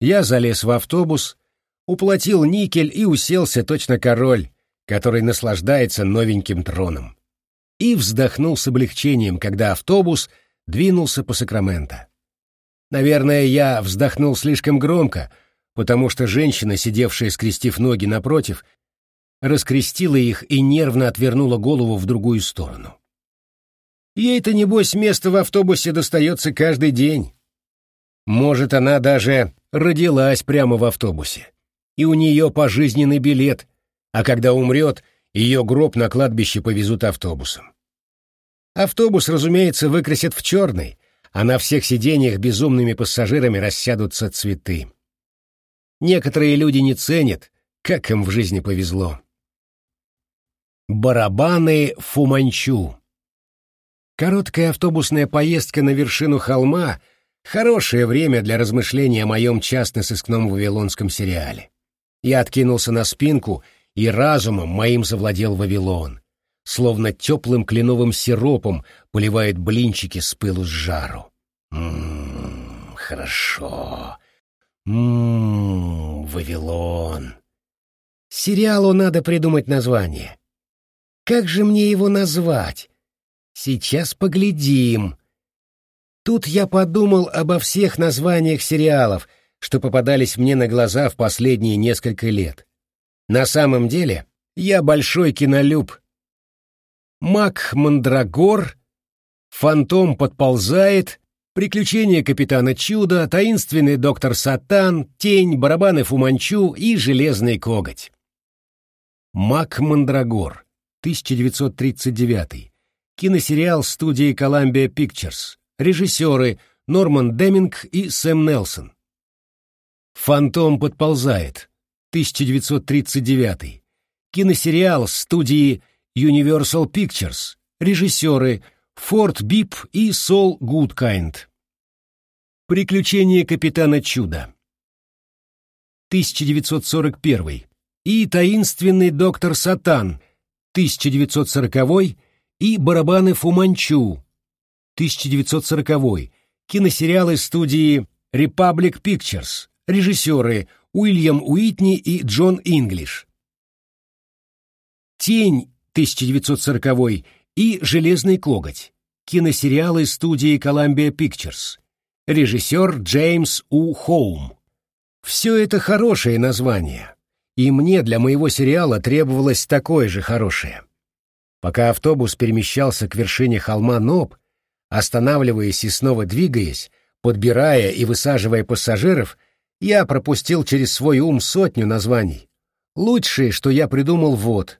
Я залез в автобус, уплатил никель и уселся точно король, который наслаждается новеньким троном. И вздохнул с облегчением, когда автобус двинулся по Сакраменто. Наверное, я вздохнул слишком громко, потому что женщина, сидевшая скрестив ноги напротив, раскрестила их и нервно отвернула голову в другую сторону. Ей-то, небось, место в автобусе достается каждый день. Может, она даже родилась прямо в автобусе, и у нее пожизненный билет, а когда умрет, ее гроб на кладбище повезут автобусом. Автобус, разумеется, выкрасят в черный, а на всех сиденьях безумными пассажирами рассядутся цветы. Некоторые люди не ценят, как им в жизни повезло. Барабаны Фуманчу Короткая автобусная поездка на вершину холма — хорошее время для размышления о моем частно-сыскном вавилонском сериале. Я откинулся на спинку, и разумом моим завладел Вавилон. Словно теплым кленовым сиропом поливает блинчики с пылу с жару. Ммм, хорошо. Ммм, Вавилон. Сериалу надо придумать название. Как же мне его назвать? Сейчас поглядим. Тут я подумал обо всех названиях сериалов, что попадались мне на глаза в последние несколько лет. На самом деле, я большой кинолюб. Мак Мандрагор, Фантом подползает, Приключения Капитана Чуда, Таинственный доктор Сатан, Тень, Барабаны Фуманчу и Железный коготь. Мак Мандрагор, 1939 киносериал студии Columbia Pictures, режиссеры Норман Деминг и Сэм Нелсон. «Фантом подползает», 1939, киносериал студии Universal Pictures, режиссеры Форд Бип и Сол Гудкайнд. «Приключения капитана Чуда», 1941 и «Таинственный доктор Сатан», 1940 и «Барабаны Фуманчу» 1940 киносериалы студии Republic Pictures, Режиссеры Уильям Уитни и Джон Инглиш. «Тень» 1940 и «Железный коготь» киносериалы студии Columbia Pictures. Режиссер Джеймс У. Хоум. Все это хорошее название, и мне для моего сериала требовалось такое же хорошее. Пока автобус перемещался к вершине холма Ноб, останавливаясь и снова двигаясь, подбирая и высаживая пассажиров, я пропустил через свой ум сотню названий. Лучшее, что я придумал, вот.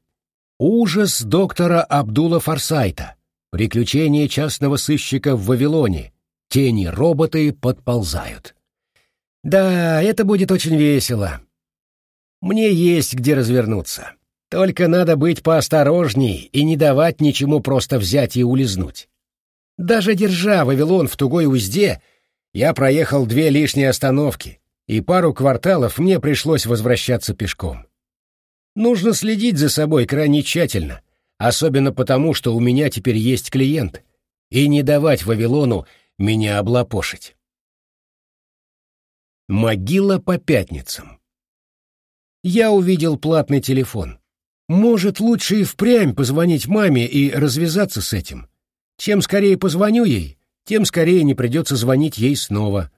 «Ужас доктора Абдула Форсайта», «Приключения частного сыщика в Вавилоне», «Тени-роботы подползают». Да, это будет очень весело. Мне есть где развернуться. Только надо быть поосторожней и не давать ничему просто взять и улизнуть. Даже держа Вавилон в тугой узде, я проехал две лишние остановки, и пару кварталов мне пришлось возвращаться пешком. Нужно следить за собой крайне тщательно, особенно потому, что у меня теперь есть клиент, и не давать Вавилону меня облапошить. Могила по пятницам. Я увидел платный телефон. Может, лучше и впрямь позвонить маме и развязаться с этим. Чем скорее позвоню ей, тем скорее не придется звонить ей снова.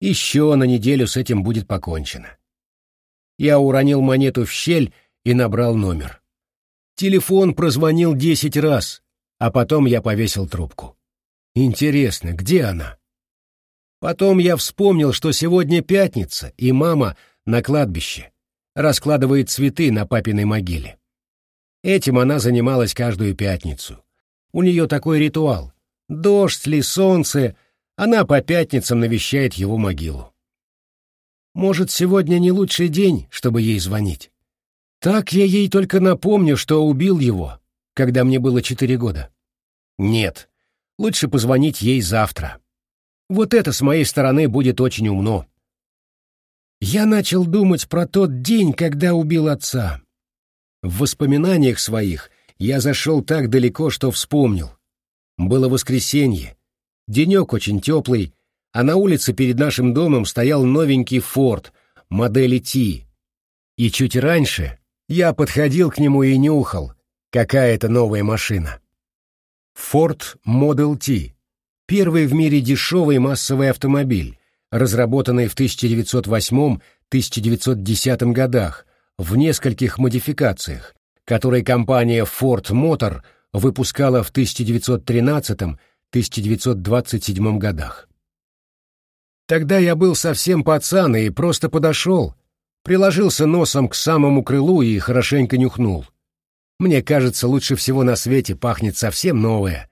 Еще на неделю с этим будет покончено. Я уронил монету в щель и набрал номер. Телефон прозвонил десять раз, а потом я повесил трубку. Интересно, где она? Потом я вспомнил, что сегодня пятница, и мама на кладбище раскладывает цветы на папиной могиле. Этим она занималась каждую пятницу. У нее такой ритуал. Дождь ли, солнце, она по пятницам навещает его могилу. Может, сегодня не лучший день, чтобы ей звонить. Так я ей только напомню, что убил его, когда мне было четыре года. Нет, лучше позвонить ей завтра. Вот это с моей стороны будет очень умно. Я начал думать про тот день, когда убил отца. В воспоминаниях своих я зашел так далеко, что вспомнил. Было воскресенье, денек очень теплый, а на улице перед нашим домом стоял новенький форт модели Ти. И чуть раньше я подходил к нему и нюхал, какая это новая машина. Ford Model T Первый в мире дешевый массовый автомобиль, разработанный в 1908-1910 годах в нескольких модификациях, который компания Ford Motor выпускала в 1913-1927 годах. Тогда я был совсем пацан и просто подошел, приложился носом к самому крылу и хорошенько нюхнул. Мне кажется, лучше всего на свете пахнет совсем новое.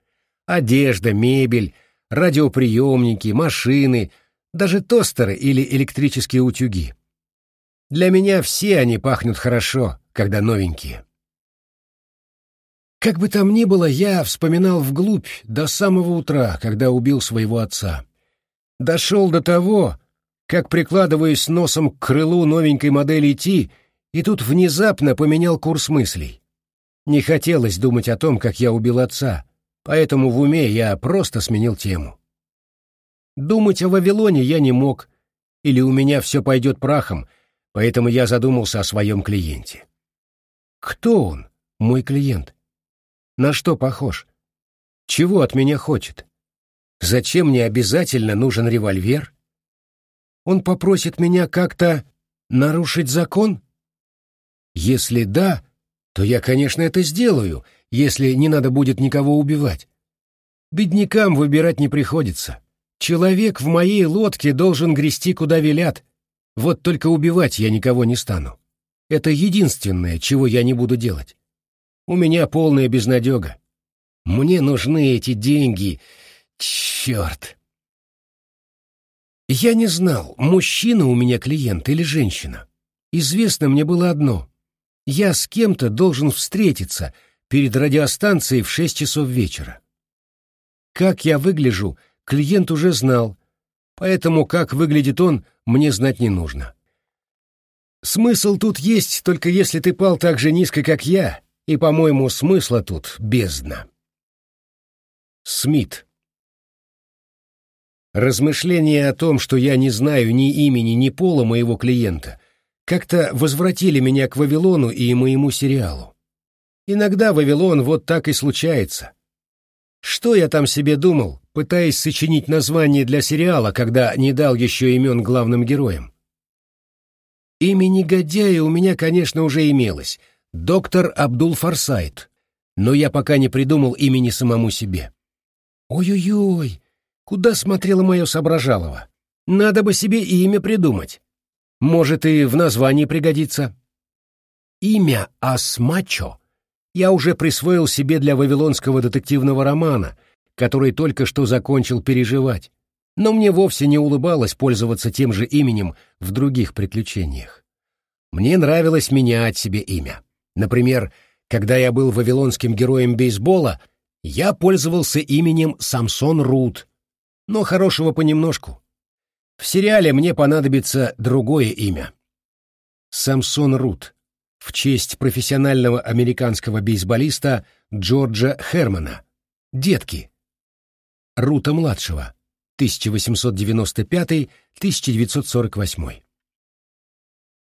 Одежда, мебель, радиоприемники, машины, даже тостеры или электрические утюги. Для меня все они пахнут хорошо, когда новенькие. Как бы там ни было, я вспоминал вглубь до самого утра, когда убил своего отца. Дошел до того, как прикладываясь носом к крылу новенькой модели Ти, и тут внезапно поменял курс мыслей. Не хотелось думать о том, как я убил отца, поэтому в уме я просто сменил тему. Думать о Вавилоне я не мог, или у меня все пойдет прахом, поэтому я задумался о своем клиенте. Кто он, мой клиент? На что похож? Чего от меня хочет? Зачем мне обязательно нужен револьвер? Он попросит меня как-то нарушить закон? Если да, то я, конечно, это сделаю, если не надо будет никого убивать. Беднякам выбирать не приходится. Человек в моей лодке должен грести куда велят. Вот только убивать я никого не стану. Это единственное, чего я не буду делать. У меня полная безнадега. Мне нужны эти деньги. Черт! Я не знал, мужчина у меня клиент или женщина. Известно мне было одно. Я с кем-то должен встретиться перед радиостанцией в шесть часов вечера. Как я выгляжу, клиент уже знал, поэтому как выглядит он, мне знать не нужно. Смысл тут есть, только если ты пал так же низко, как я, и, по-моему, смысла тут бездна. Смит Размышления о том, что я не знаю ни имени, ни пола моего клиента, как-то возвратили меня к Вавилону и моему сериалу. Иногда Вавилон вот так и случается. Что я там себе думал, пытаясь сочинить название для сериала, когда не дал еще имен главным героям? Имя негодяя у меня, конечно, уже имелось — доктор Абдул Форсайт, но я пока не придумал имени самому себе. Ой-ой-ой, куда смотрело мое соображалово? Надо бы себе имя придумать. Может, и в названии пригодится. Имя Асмачо я уже присвоил себе для вавилонского детективного романа, который только что закончил переживать, но мне вовсе не улыбалось пользоваться тем же именем в других приключениях. Мне нравилось менять себе имя. Например, когда я был вавилонским героем бейсбола, я пользовался именем Самсон Рут, но хорошего понемножку. В сериале мне понадобится другое имя. Самсон Рут в честь профессионального американского бейсболиста Джорджа Хермана, детки, Рута-младшего, 1895-1948.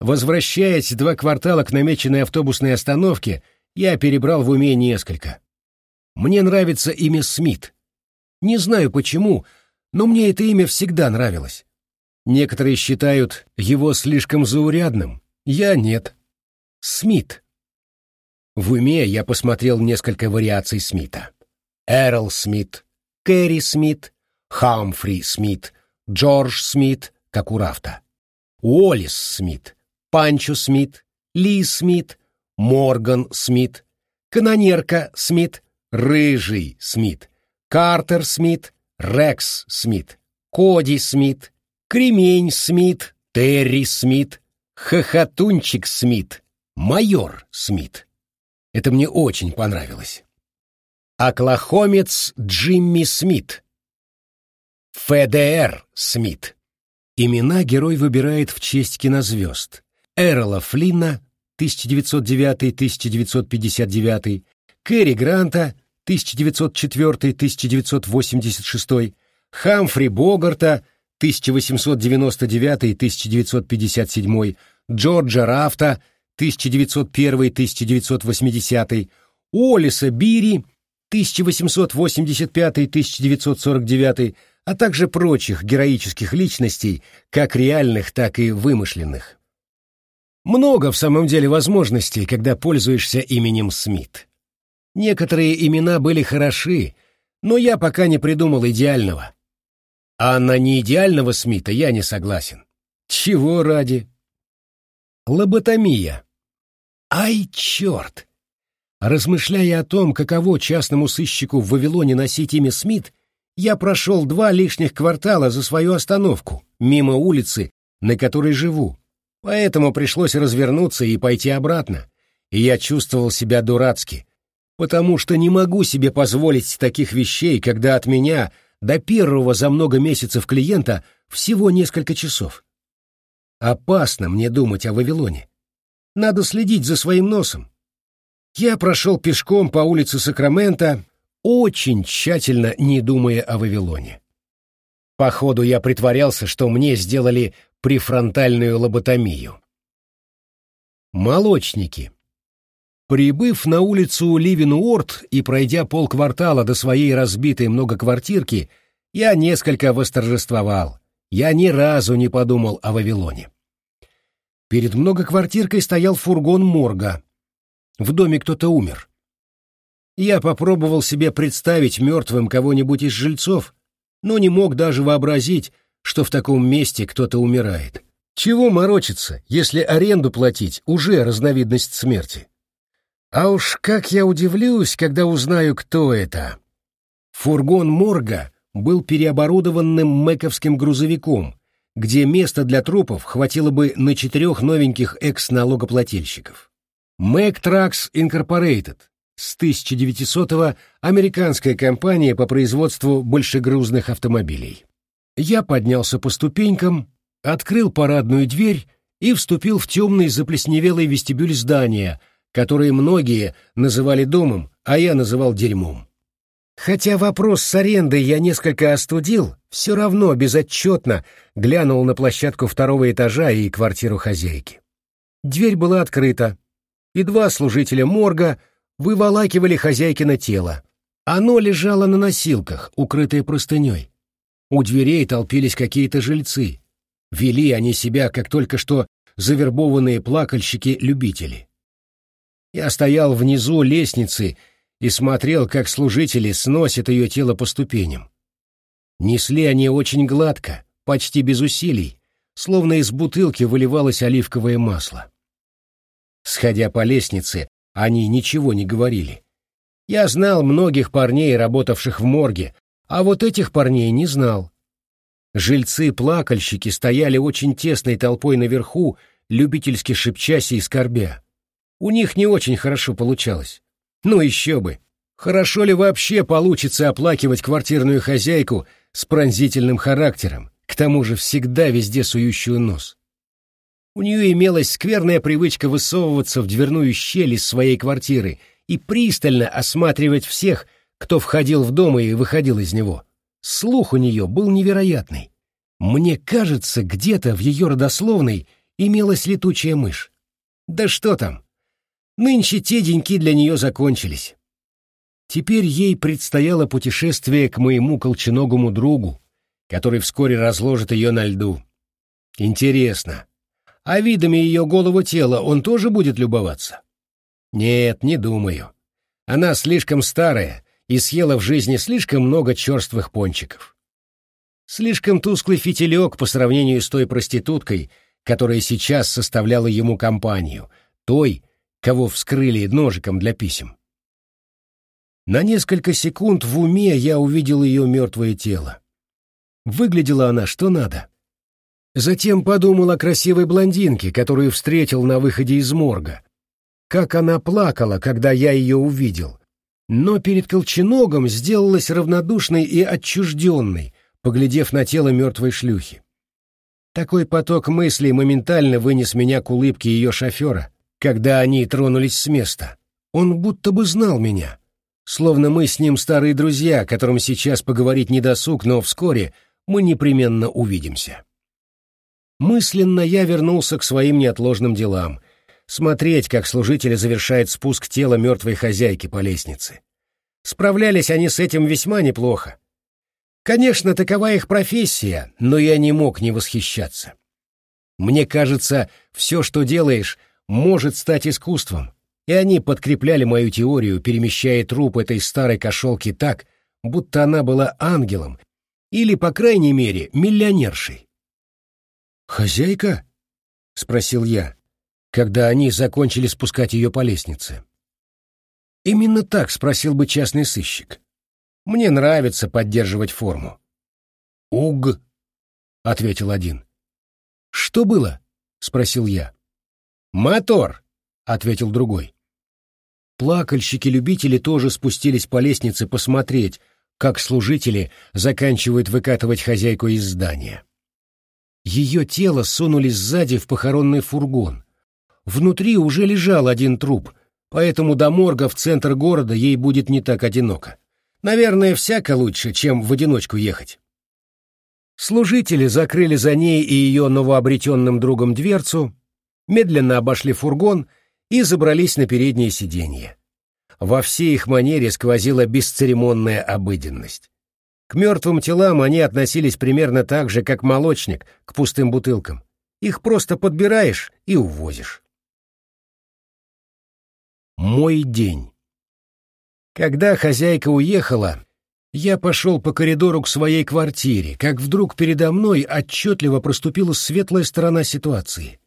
Возвращаясь два квартала к намеченной автобусной остановке, я перебрал в уме несколько. Мне нравится имя Смит. Не знаю почему, но мне это имя всегда нравилось. Некоторые считают его слишком заурядным, я нет. Смит. В уме я посмотрел несколько вариаций Смита. Эрл Смит, Кэрри Смит, Хамфри Смит, Джордж Смит, как у Рафта, Уоллис Смит, Панчо Смит, Ли Смит, Морган Смит, Канонерка Смит, Рыжий Смит, Картер Смит, Рекс Смит, Коди Смит, Кремень Смит, Терри Смит, Хохотунчик Смит, майор Смит. Это мне очень понравилось. Оклахомец Джимми Смит. ФДР Смит. Имена герой выбирает в честь кинозвезд. Эрла Флинна, 1909-1959, Кэрри Гранта, 1904-1986, Хамфри Богарта, 1899-1957, Джорджа Рафта, 1901-1980, Уоллиса Бири 1885-1949, а также прочих героических личностей, как реальных, так и вымышленных. Много в самом деле возможностей, когда пользуешься именем Смит. Некоторые имена были хороши, но я пока не придумал идеального. А на неидеального Смита я не согласен. Чего ради? Лоботомия. Ай, черт! Размышляя о том, каково частному сыщику в Вавилоне носить имя Смит, я прошел два лишних квартала за свою остановку, мимо улицы, на которой живу. Поэтому пришлось развернуться и пойти обратно. И я чувствовал себя дурацки, потому что не могу себе позволить таких вещей, когда от меня до первого за много месяцев клиента всего несколько часов. Опасно мне думать о Вавилоне. Надо следить за своим носом. Я прошел пешком по улице Сакрамента, очень тщательно не думая о Вавилоне. Походу, я притворялся, что мне сделали префронтальную лоботомию. Молочники. Прибыв на улицу Ливенуорт и пройдя полквартала до своей разбитой многоквартирки, я несколько восторжествовал. Я ни разу не подумал о Вавилоне. Перед многоквартиркой стоял фургон морга. В доме кто-то умер. Я попробовал себе представить мертвым кого-нибудь из жильцов, но не мог даже вообразить, что в таком месте кто-то умирает. Чего морочиться, если аренду платить уже разновидность смерти? А уж как я удивлюсь, когда узнаю, кто это. Фургон морга был переоборудованным мэковским грузовиком, где места для трупов хватило бы на четырех новеньких экс-налогоплательщиков. Mac Trucks Incorporated с 1900-го американская компания по производству большегрузных автомобилей. Я поднялся по ступенькам, открыл парадную дверь и вступил в темный заплесневелый вестибюль здания, который многие называли домом, а я называл дерьмом. Хотя вопрос с арендой я несколько остудил, все равно безотчетно глянул на площадку второго этажа и квартиру хозяйки. Дверь была открыта, и два служителя морга выволакивали хозяйкино тело. Оно лежало на носилках, укрытое простыней. У дверей толпились какие-то жильцы. Вели они себя, как только что завербованные плакальщики-любители. Я стоял внизу лестницы и смотрел, как служители сносят ее тело по ступеням. Несли они очень гладко, почти без усилий, словно из бутылки выливалось оливковое масло. Сходя по лестнице, они ничего не говорили. Я знал многих парней, работавших в морге, а вот этих парней не знал. Жильцы-плакальщики стояли очень тесной толпой наверху, любительски шепчась и скорбя. У них не очень хорошо получалось. Ну еще бы! Хорошо ли вообще получится оплакивать квартирную хозяйку с пронзительным характером, к тому же всегда везде сующую нос? У нее имелась скверная привычка высовываться в дверную щель из своей квартиры и пристально осматривать всех, кто входил в дом и выходил из него. Слух у нее был невероятный. Мне кажется, где-то в ее родословной имелась летучая мышь. Да что там? Нынче те деньки для нее закончились. Теперь ей предстояло путешествие к моему колченогому другу, который вскоре разложит ее на льду. Интересно, а видами ее голого тела он тоже будет любоваться? Нет, не думаю. Она слишком старая и съела в жизни слишком много черствых пончиков. Слишком тусклый фитилек по сравнению с той проституткой, которая сейчас составляла ему компанию, той, кого вскрыли ножиком для писем. На несколько секунд в уме я увидел ее мертвое тело. Выглядела она что надо. Затем подумал о красивой блондинке, которую встретил на выходе из морга. Как она плакала, когда я ее увидел. Но перед колченогом сделалась равнодушной и отчужденной, поглядев на тело мертвой шлюхи. Такой поток мыслей моментально вынес меня к улыбке ее шофера, когда они тронулись с места. Он будто бы знал меня. Словно мы с ним старые друзья, которым сейчас поговорить не досуг, но вскоре мы непременно увидимся. Мысленно я вернулся к своим неотложным делам. Смотреть, как служители завершают спуск тела мертвой хозяйки по лестнице. Справлялись они с этим весьма неплохо. Конечно, такова их профессия, но я не мог не восхищаться. Мне кажется, все, что делаешь, может стать искусством, и они подкрепляли мою теорию, перемещая труп этой старой кошелки так, будто она была ангелом или, по крайней мере, миллионершей. «Хозяйка?» — спросил я, когда они закончили спускать ее по лестнице. Именно так спросил бы частный сыщик. Мне нравится поддерживать форму. «Уг», — ответил один. «Что было?» — спросил я. «Мотор», — ответил другой. Плакальщики-любители тоже спустились по лестнице посмотреть, как служители заканчивают выкатывать хозяйку из здания. Ее тело сунули сзади в похоронный фургон. Внутри уже лежал один труп, поэтому до морга в центр города ей будет не так одиноко. Наверное, всяко лучше, чем в одиночку ехать. Служители закрыли за ней и ее новообретенным другом дверцу, медленно обошли фургон и забрались на переднее сиденье. Во всей их манере сквозила бесцеремонная обыденность. К мертвым телам они относились примерно так же, как молочник к пустым бутылкам. Их просто подбираешь и увозишь. Мой день. Когда хозяйка уехала, я пошел по коридору к своей квартире, как вдруг передо мной отчетливо проступила светлая сторона ситуации.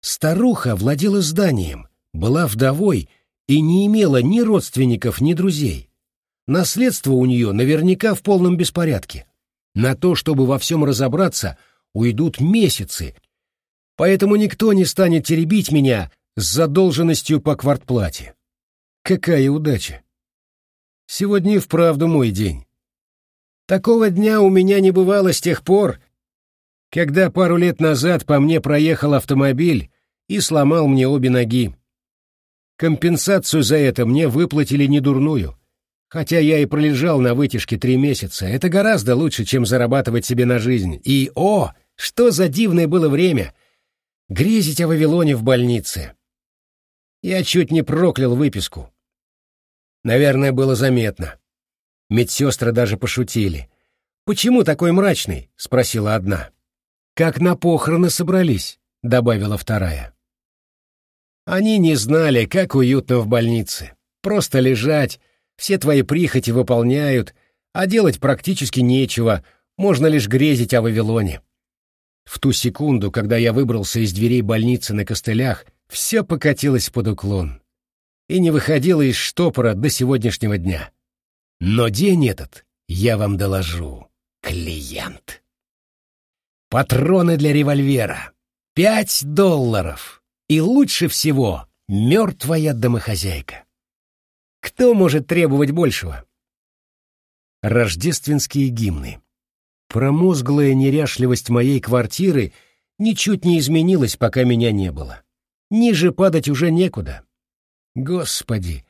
Старуха владела зданием, была вдовой и не имела ни родственников, ни друзей. Наследство у нее наверняка в полном беспорядке. На то, чтобы во всем разобраться, уйдут месяцы, поэтому никто не станет теребить меня с задолженностью по квартплате. Какая удача! Сегодня и вправду мой день. Такого дня у меня не бывало с тех пор, когда пару лет назад по мне проехал автомобиль и сломал мне обе ноги. Компенсацию за это мне выплатили недурную — Хотя я и пролежал на вытяжке три месяца, это гораздо лучше, чем зарабатывать себе на жизнь. И, о, что за дивное было время! Грезить о Вавилоне в больнице. Я чуть не проклял выписку. Наверное, было заметно. Медсестры даже пошутили. «Почему такой мрачный?» — спросила одна. «Как на похороны собрались», — добавила вторая. Они не знали, как уютно в больнице. Просто лежать, все твои прихоти выполняют, а делать практически нечего, можно лишь грезить о Вавилоне. В ту секунду, когда я выбрался из дверей больницы на костылях, все покатилось под уклон и не выходило из штопора до сегодняшнего дня. Но день этот, я вам доложу, клиент. Патроны для револьвера. Пять долларов. И лучше всего мертвая домохозяйка. Кто может требовать большего? Рождественские гимны. Промозглая неряшливость моей квартиры ничуть не изменилась, пока меня не было. Ниже падать уже некуда. Господи,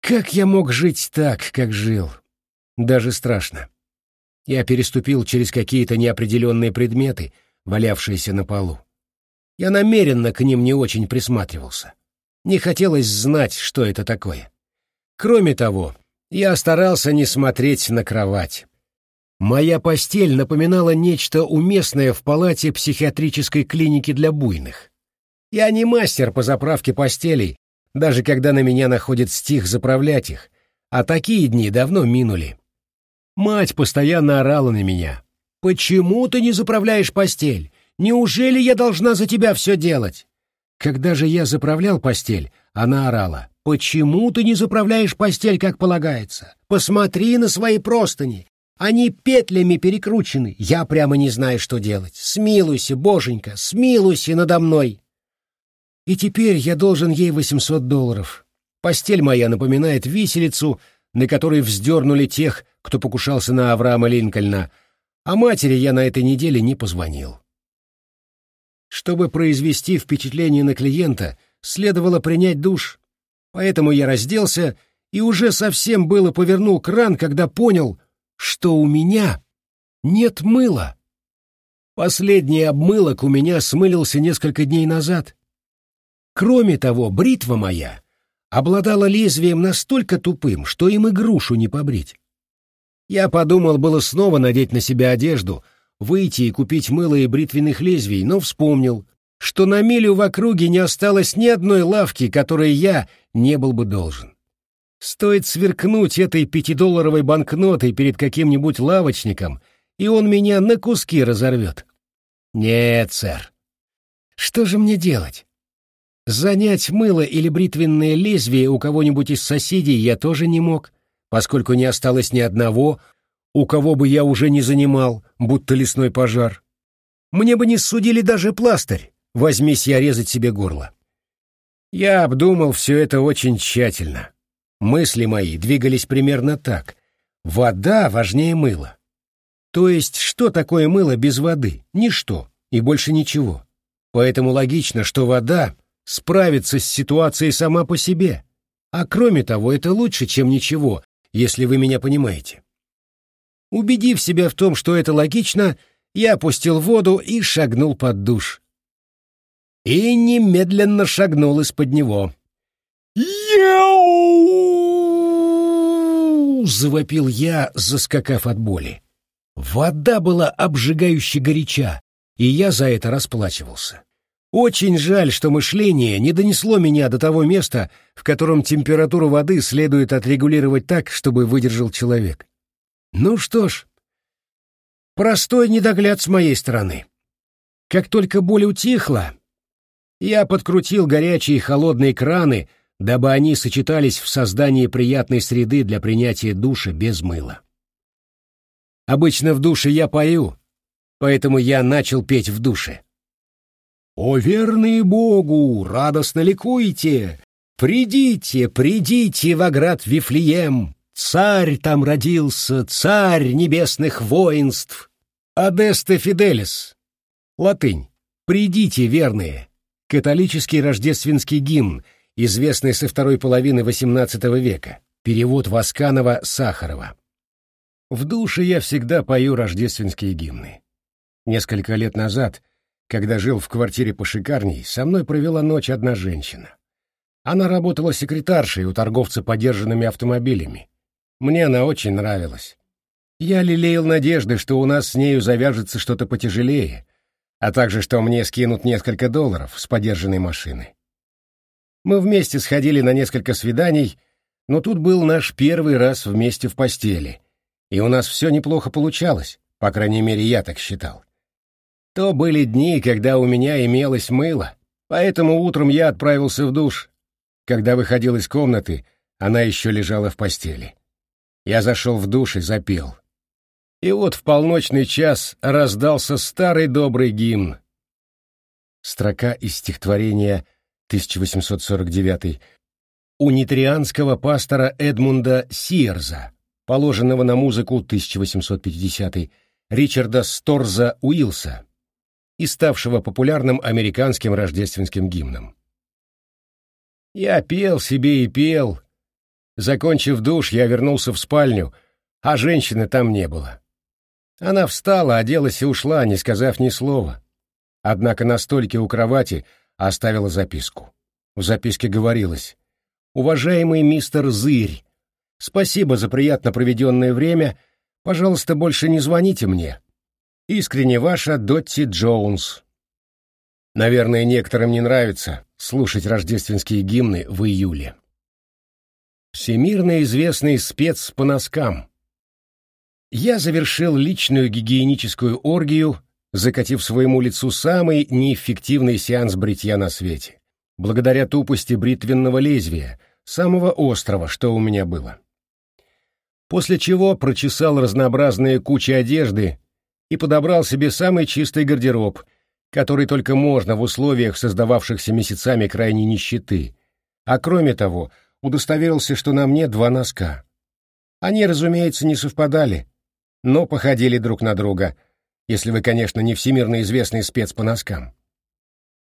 как я мог жить так, как жил? Даже страшно. Я переступил через какие-то неопределенные предметы, валявшиеся на полу. Я намеренно к ним не очень присматривался. Не хотелось знать, что это такое. Кроме того, я старался не смотреть на кровать. Моя постель напоминала нечто уместное в палате психиатрической клиники для буйных. Я не мастер по заправке постелей, даже когда на меня находит стих заправлять их, а такие дни давно минули. Мать постоянно орала на меня. «Почему ты не заправляешь постель? Неужели я должна за тебя все делать?» Когда же я заправлял постель, она орала. «Почему ты не заправляешь постель, как полагается? Посмотри на свои простыни. Они петлями перекручены. Я прямо не знаю, что делать. Смилуйся, боженька, смилуйся надо мной!» И теперь я должен ей 800 долларов. Постель моя напоминает виселицу, на которой вздернули тех, кто покушался на Авраама Линкольна, а матери я на этой неделе не позвонил. Чтобы произвести впечатление на клиента, следовало принять душ, Поэтому я разделся и уже совсем было повернул кран, когда понял, что у меня нет мыла. Последний обмылок у меня смылился несколько дней назад. Кроме того, бритва моя обладала лезвием настолько тупым, что им и грушу не побрить. Я подумал было снова надеть на себя одежду, выйти и купить мыло и бритвенных лезвий, но вспомнил, что на милю в округе не осталось ни одной лавки, которой я не был бы должен. Стоит сверкнуть этой пятидолларовой банкнотой перед каким-нибудь лавочником, и он меня на куски разорвет. Нет, сэр. Что же мне делать? Занять мыло или бритвенное лезвие у кого-нибудь из соседей я тоже не мог, поскольку не осталось ни одного, у кого бы я уже не занимал, будто лесной пожар. Мне бы не судили даже пластырь, возьмись я резать себе горло. Я обдумал все это очень тщательно. Мысли мои двигались примерно так. Вода важнее мыла. То есть, что такое мыло без воды? Ничто, и больше ничего. Поэтому логично, что вода справится с ситуацией сама по себе. А кроме того, это лучше, чем ничего, если вы меня понимаете. Убедив себя в том, что это логично, я опустил воду и шагнул под душ и немедленно шагнул из-под него. «Яу!» — завопил я, заскакав от боли. Вода была обжигающе горяча, и я за это расплачивался. Очень жаль, что мышление не донесло меня до того места, в котором температуру воды следует отрегулировать так, чтобы выдержал человек. Ну что ж, простой недогляд с моей стороны. Как только боль утихла, я подкрутил горячие и холодные краны, дабы они сочетались в создании приятной среды для принятия душа без мыла. Обычно в душе я пою, поэтому я начал петь в душе. «О, верные Богу, радостно ликуйте! Придите, придите в оград Вифлеем! Царь там родился, царь небесных воинств! Адесте Фиделис!» Латынь. «Придите, верные!» католический рождественский гимн, известный со второй половины XVIII века. Перевод Васканова-Сахарова. В душе я всегда пою рождественские гимны. Несколько лет назад, когда жил в квартире пошикарней, со мной провела ночь одна женщина. Она работала секретаршей у торговца подержанными автомобилями. Мне она очень нравилась. Я лелеял надежды, что у нас с нею завяжется что-то потяжелее, а также что мне скинут несколько долларов с подержанной машины. Мы вместе сходили на несколько свиданий, но тут был наш первый раз вместе в постели, и у нас все неплохо получалось, по крайней мере, я так считал. То были дни, когда у меня имелось мыло, поэтому утром я отправился в душ. Когда выходил из комнаты, она еще лежала в постели. Я зашел в душ и запел. И вот в полночный час раздался старый добрый гимн. Строка из стихотворения 1849 унитарианского пастора Эдмунда Сиерза, положенного на музыку 1850 Ричарда Сторза Уилса и ставшего популярным американским рождественским гимном. Я пел себе и пел. Закончив душ, я вернулся в спальню, а женщины там не было. Она встала, оделась и ушла, не сказав ни слова. Однако на столике у кровати оставила записку. В записке говорилось «Уважаемый мистер Зырь, спасибо за приятно проведенное время. Пожалуйста, больше не звоните мне. Искренне ваша Дотти Джонс». Наверное, некоторым не нравится слушать рождественские гимны в июле. Всемирно известный спец по носкам — я завершил личную гигиеническую оргию, закатив своему лицу самый неэффективный сеанс бритья на свете, благодаря тупости бритвенного лезвия, самого острого, что у меня было. После чего прочесал разнообразные кучи одежды и подобрал себе самый чистый гардероб, который только можно в условиях создававшихся месяцами крайней нищеты, а кроме того удостоверился, что на мне два носка. Они, разумеется, не совпадали, но походили друг на друга, если вы, конечно, не всемирно известный спец по носкам.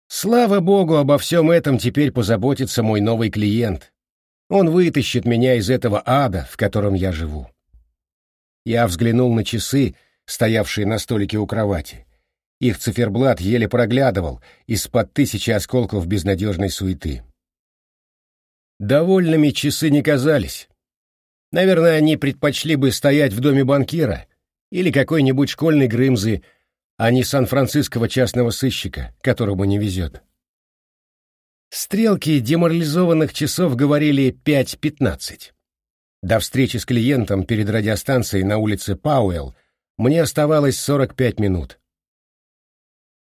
Слава богу, обо всем этом теперь позаботится мой новый клиент. Он вытащит меня из этого ада, в котором я живу. Я взглянул на часы, стоявшие на столике у кровати. Их циферблат еле проглядывал из-под тысячи осколков безнадежной суеты. Довольными часы не казались. Наверное, они предпочли бы стоять в доме банкира или какой-нибудь школьной Грымзы, а не сан-франциского частного сыщика, которому не везет. Стрелки деморализованных часов говорили 5.15. До встречи с клиентом перед радиостанцией на улице Пауэлл мне оставалось 45 минут.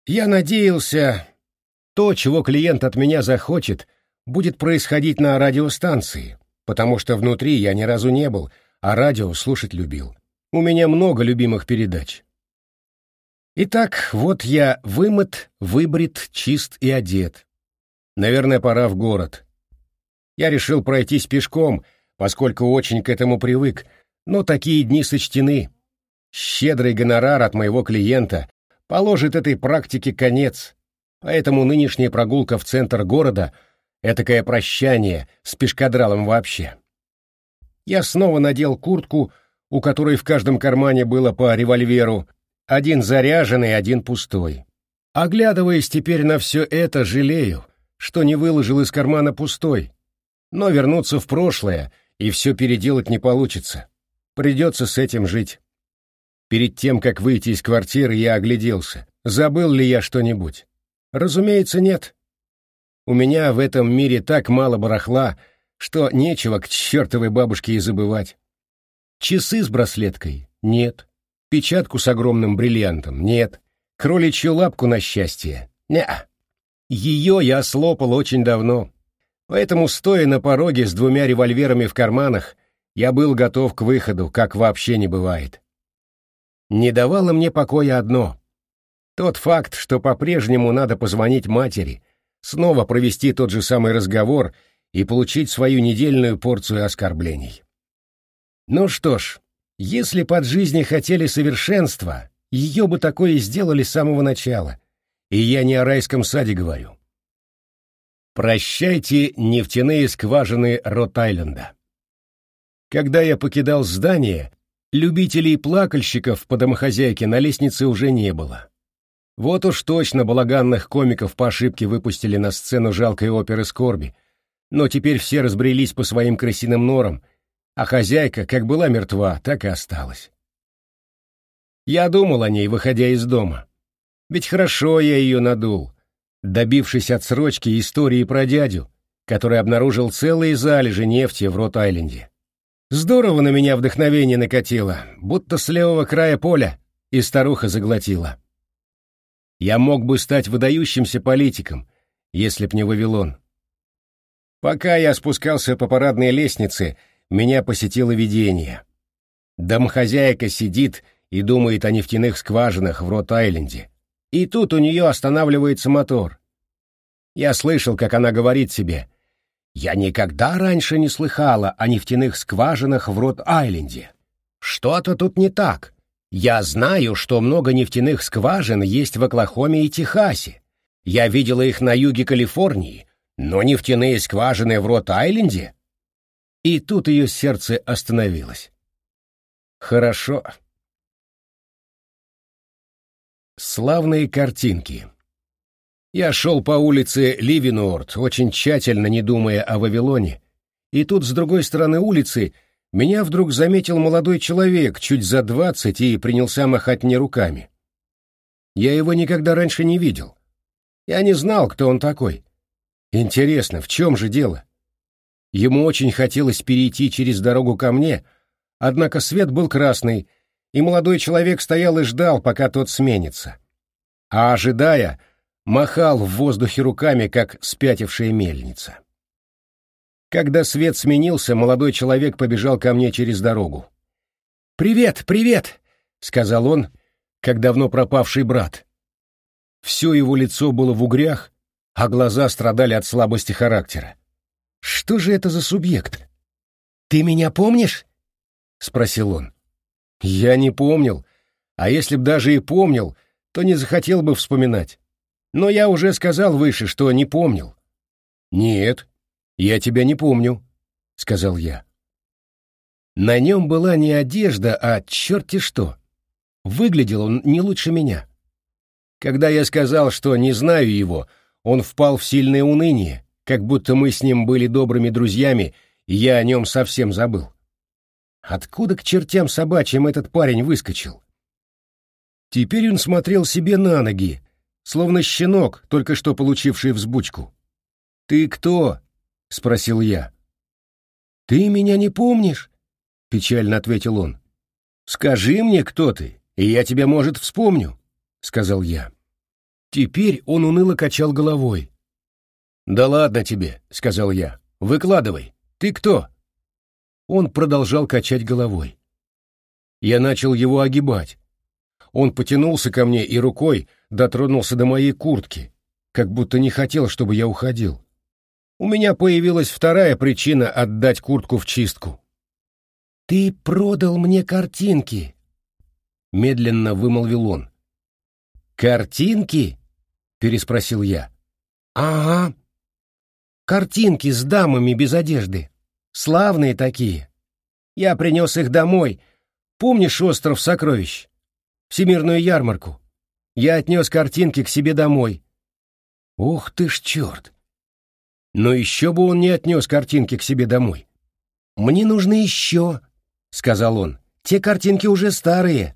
Я надеялся, то, чего клиент от меня захочет, будет происходить на радиостанции, потому что внутри я ни разу не был, а радио слушать любил. У меня много любимых передач. Итак, вот я вымыт, выбрит, чист и одет. Наверное, пора в город. Я решил пройтись пешком, поскольку очень к этому привык, но такие дни сочтены. Щедрый гонорар от моего клиента положит этой практике конец, поэтому нынешняя прогулка в центр города — Этакое прощание с пешкадралом вообще. Я снова надел куртку, у которой в каждом кармане было по револьверу, один заряженный, один пустой. Оглядываясь теперь на все это, жалею, что не выложил из кармана пустой. Но вернуться в прошлое и все переделать не получится. Придется с этим жить. Перед тем, как выйти из квартиры, я огляделся. Забыл ли я что-нибудь? Разумеется, нет. У меня в этом мире так мало барахла, что нечего к чертовой бабушке и забывать. Часы с браслеткой? Нет. Печатку с огромным бриллиантом? Нет. Кроличью лапку на счастье? не Ее я слопал очень давно. Поэтому, стоя на пороге с двумя револьверами в карманах, я был готов к выходу, как вообще не бывает. Не давало мне покоя одно. Тот факт, что по-прежнему надо позвонить матери, снова провести тот же самый разговор и получить свою недельную порцию оскорблений. Ну что ж, если под жизни хотели совершенства, ее бы такое сделали с самого начала. И я не о райском саде говорю. Прощайте нефтяные скважины Рот-Айленда. Когда я покидал здание, любителей плакальщиков по домохозяйке на лестнице уже не было. Вот уж точно балаганных комиков по ошибке выпустили на сцену жалкой оперы скорби, но теперь все разбрелись по своим крысиным норам, а хозяйка как была мертва, так и осталась. Я думал о ней, выходя из дома. Ведь хорошо я ее надул, добившись отсрочки истории про дядю, который обнаружил целые залежи нефти в Рот-Айленде. Здорово на меня вдохновение накатило, будто с левого края поля, и старуха заглотила. Я мог бы стать выдающимся политиком, если б не Вавилон. Пока я спускался по парадной лестнице, меня посетило видение. Домохозяйка сидит и думает о нефтяных скважинах в Рот-Айленде. И тут у нее останавливается мотор. Я слышал, как она говорит себе, «Я никогда раньше не слыхала о нефтяных скважинах в Рот-Айленде. Что-то тут не так. Я знаю, что много нефтяных скважин есть в Оклахоме и Техасе. Я видела их на юге Калифорнии, но нефтяные скважины в Рот-Айленде? И тут ее сердце остановилось. Хорошо. Славные картинки. Я шел по улице Ливенуорт, очень тщательно не думая о Вавилоне, и тут с другой стороны улицы меня вдруг заметил молодой человек, чуть за двадцать, и принялся махать мне руками. Я его никогда раньше не видел. Я не знал, кто он такой. Интересно, в чем же дело? Ему очень хотелось перейти через дорогу ко мне, однако свет был красный, и молодой человек стоял и ждал, пока тот сменится. А ожидая, махал в воздухе руками, как спятившая мельница. Когда свет сменился, молодой человек побежал ко мне через дорогу. «Привет, привет!» — сказал он, как давно пропавший брат. Все его лицо было в угрях, а глаза страдали от слабости характера. Что же это за субъект? «Ты меня помнишь?» — спросил он. Я не помнил, а если б даже и помнил, то не захотел бы вспоминать. Но я уже сказал выше, что не помнил. «Нет, я тебя не помню», — сказал я. На нем была не одежда, а черти что. Выглядел он не лучше меня. Когда я сказал, что не знаю его, он впал в сильное уныние, как будто мы с ним были добрыми друзьями, и я о нем совсем забыл. Откуда к чертям собачьим этот парень выскочил? Теперь он смотрел себе на ноги, словно щенок, только что получивший взбучку. «Ты кто?» — спросил я. «Ты меня не помнишь?» — печально ответил он. «Скажи мне, кто ты, и я тебя, может, вспомню», — сказал я. Теперь он уныло качал головой. «Да ладно тебе», — сказал я. «Выкладывай. Ты кто?» Он продолжал качать головой. Я начал его огибать. Он потянулся ко мне и рукой дотронулся до моей куртки, как будто не хотел, чтобы я уходил. У меня появилась вторая причина отдать куртку в чистку. «Ты продал мне картинки», — медленно вымолвил он. «Картинки?» — переспросил я. «Ага. Картинки с дамами без одежды. Славные такие. Я принес их домой. Помнишь остров сокровищ? Всемирную ярмарку. Я отнес картинки к себе домой. Ух ты ж черт! Но еще бы он не отнес картинки к себе домой. «Мне нужны еще», — сказал он. «Те картинки уже старые».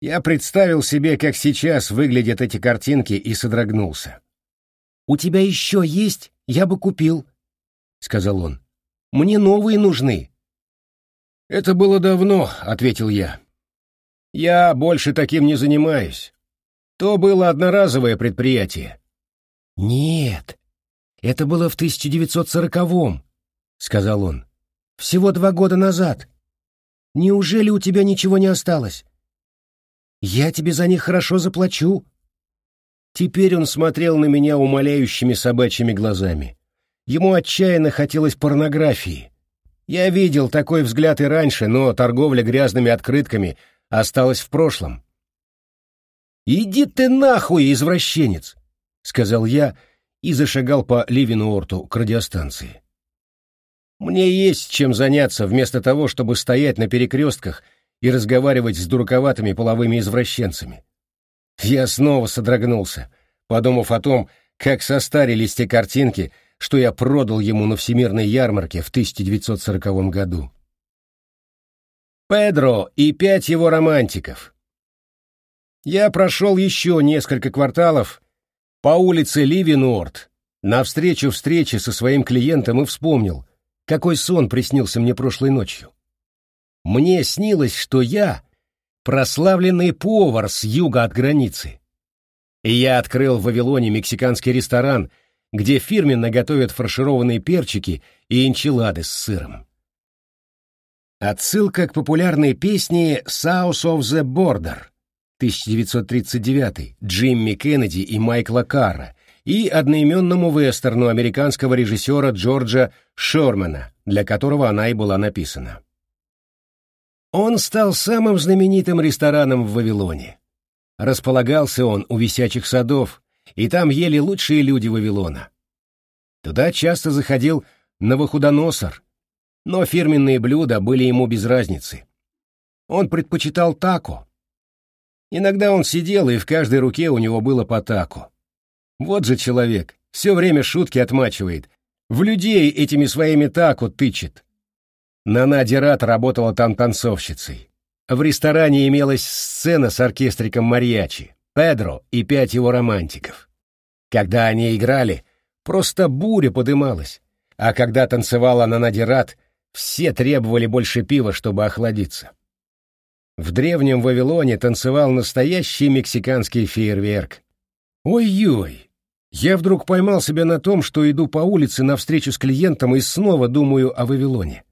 Я представил себе, как сейчас выглядят эти картинки, и содрогнулся. «У тебя еще есть? Я бы купил», — сказал он. «Мне новые нужны». «Это было давно», — ответил я. «Я больше таким не занимаюсь. То было одноразовое предприятие». «Нет, это было в 1940-м», — сказал он. «Всего два года назад. Неужели у тебя ничего не осталось? Я тебе за них хорошо заплачу». Теперь он смотрел на меня умоляющими собачьими глазами. Ему отчаянно хотелось порнографии. Я видел такой взгляд и раньше, но торговля грязными открытками осталась в прошлом. «Иди ты нахуй, извращенец!» — сказал я и зашагал по Ливенуорту к радиостанции. Мне есть чем заняться вместо того, чтобы стоять на перекрестках и разговаривать с дураковатыми половыми извращенцами. Я снова содрогнулся, подумав о том, как состарились те картинки, что я продал ему на Всемирной ярмарке в 1940 году. Педро и пять его романтиков. Я прошел еще несколько кварталов по улице Ливенуорт, навстречу встрече со своим клиентом и вспомнил, какой сон приснился мне прошлой ночью. Мне снилось, что я прославленный повар с юга от границы. И я открыл в Вавилоне мексиканский ресторан, где фирменно готовят фаршированные перчики и энчилады с сыром. Отсылка к популярной песне «South of the Border» 1939 Джимми Кеннеди и Майкла Карра и одноименному вестерну американского режиссера Джорджа Шормана, для которого она и была написана. Он стал самым знаменитым рестораном в Вавилоне. Располагался он у висячих садов, и там ели лучшие люди Вавилона. Туда часто заходил Новохудоносор, но фирменные блюда были ему без разницы. Он предпочитал тако. Иногда он сидел, и в каждой руке у него было по тако. Вот же человек, все время шутки отмачивает, в людей этими своими тако тычет. Нана Дират работала там танцовщицей. В ресторане имелась сцена с оркестриком мариачи, Педро и пять его романтиков. Когда они играли, просто буря подымалась, а когда танцевала Нана Дират, все требовали больше пива, чтобы охладиться. В древнем Вавилоне танцевал настоящий мексиканский фейерверк. Ой-ой! Я вдруг поймал себя на том, что иду по улице навстречу с клиентом и снова думаю о Вавилоне.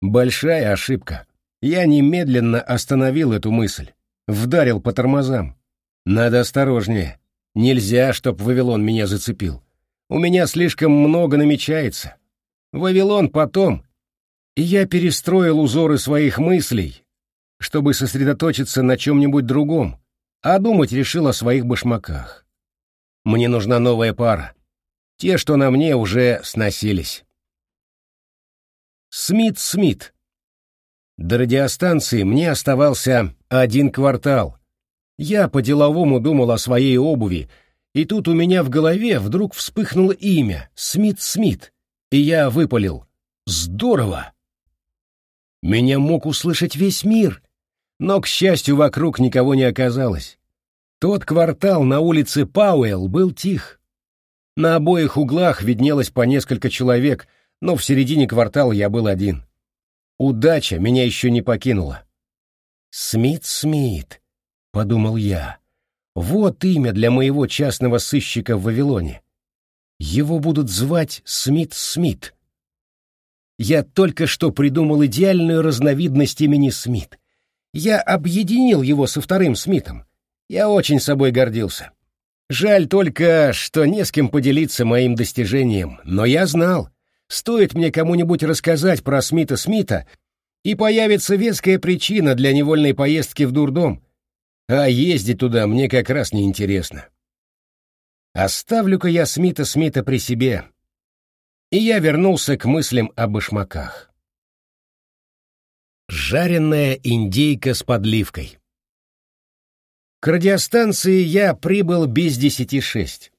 Большая ошибка. Я немедленно остановил эту мысль. Вдарил по тормозам. Надо осторожнее. Нельзя, чтоб Вавилон меня зацепил. У меня слишком много намечается. Вавилон потом. И я перестроил узоры своих мыслей, чтобы сосредоточиться на чем-нибудь другом, а думать решил о своих башмаках. Мне нужна новая пара. Те, что на мне, уже сносились. Смит-Смит. До радиостанции мне оставался один квартал. Я по-деловому думал о своей обуви, и тут у меня в голове вдруг вспыхнуло имя — Смит-Смит, и я выпалил. Здорово! Меня мог услышать весь мир, но, к счастью, вокруг никого не оказалось. Тот квартал на улице Пауэлл был тих. На обоих углах виднелось по несколько человек — но в середине квартала я был один. Удача меня еще не покинула. «Смит Смит», — подумал я, — «вот имя для моего частного сыщика в Вавилоне. Его будут звать Смит Смит». Я только что придумал идеальную разновидность имени Смит. Я объединил его со вторым Смитом. Я очень собой гордился. Жаль только, что не с кем поделиться моим достижением, но я знал, Стоит мне кому-нибудь рассказать про Смита Смита, и появится веская причина для невольной поездки в дурдом, а ездить туда мне как раз неинтересно. Оставлю-ка я Смита Смита при себе. И я вернулся к мыслям о башмаках. Жареная индейка с подливкой. К радиостанции я прибыл без десяти шесть.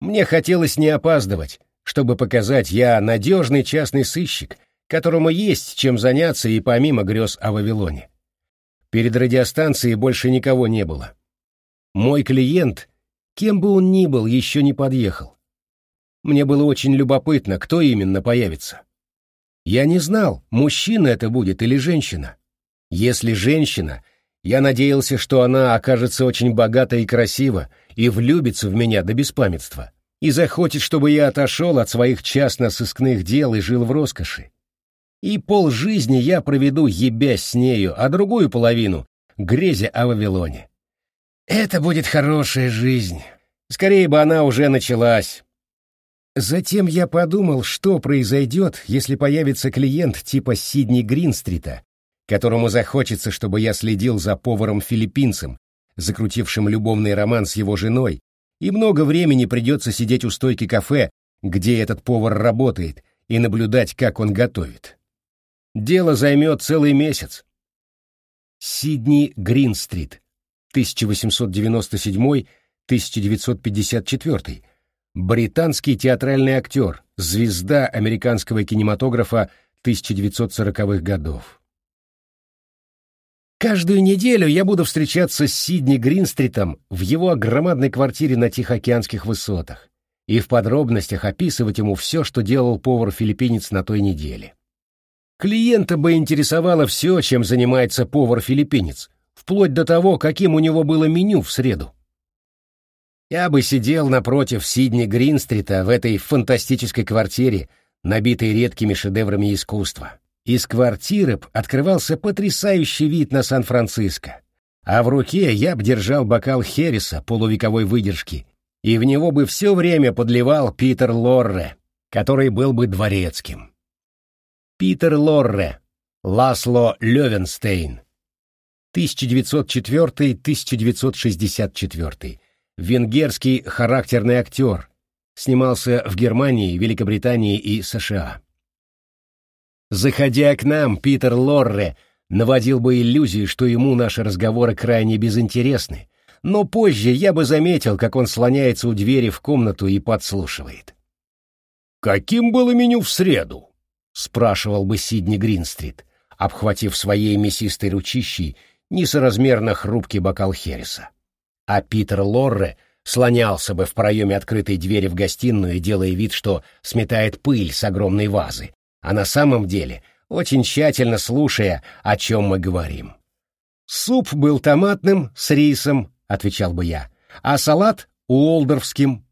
Мне хотелось не опаздывать, чтобы показать, я надежный частный сыщик, которому есть чем заняться и помимо грез о Вавилоне. Перед радиостанцией больше никого не было. Мой клиент, кем бы он ни был, еще не подъехал. Мне было очень любопытно, кто именно появится. Я не знал, мужчина это будет или женщина. Если женщина, я надеялся, что она окажется очень богата и красива и влюбится в меня до беспамятства и захочет, чтобы я отошел от своих частно-сыскных дел и жил в роскоши. И пол жизни я проведу, ебясь с нею, а другую половину — грезя о Вавилоне. Это будет хорошая жизнь. Скорее бы она уже началась. Затем я подумал, что произойдет, если появится клиент типа Сидни Гринстрита, которому захочется, чтобы я следил за поваром-филиппинцем, закрутившим любовный роман с его женой и много времени придется сидеть у стойки кафе, где этот повар работает, и наблюдать, как он готовит. Дело займет целый месяц. Сидни Гринстрит, 1897-1954, британский театральный актер, звезда американского кинематографа 1940-х годов. Каждую неделю я буду встречаться с Сидни Гринстритом в его громадной квартире на Тихоокеанских высотах и в подробностях описывать ему все, что делал повар-филиппинец на той неделе. Клиента бы интересовало все, чем занимается повар-филиппинец, вплоть до того, каким у него было меню в среду. Я бы сидел напротив Сидни Гринстрита в этой фантастической квартире, набитой редкими шедеврами искусства. Из квартиры открывался потрясающий вид на Сан-Франциско, а в руке я б держал бокал Хереса полувековой выдержки и в него бы все время подливал Питер Лорре, который был бы дворецким. Питер Лорре, Ласло Левенстейн, 1904-1964, венгерский характерный актер, снимался в Германии, Великобритании и США. Заходя к нам, Питер Лорре наводил бы иллюзию, что ему наши разговоры крайне безинтересны, но позже я бы заметил, как он слоняется у двери в комнату и подслушивает. «Каким было меню в среду?» — спрашивал бы Сидни Гринстрит, обхватив своей мясистой ручищей несоразмерно хрупкий бокал Хереса. А Питер Лорре слонялся бы в проеме открытой двери в гостиную, делая вид, что сметает пыль с огромной вазы, а на самом деле очень тщательно слушая, о чем мы говорим. Суп был томатным, с рисом, — отвечал бы я, — а салат — уолдорфским.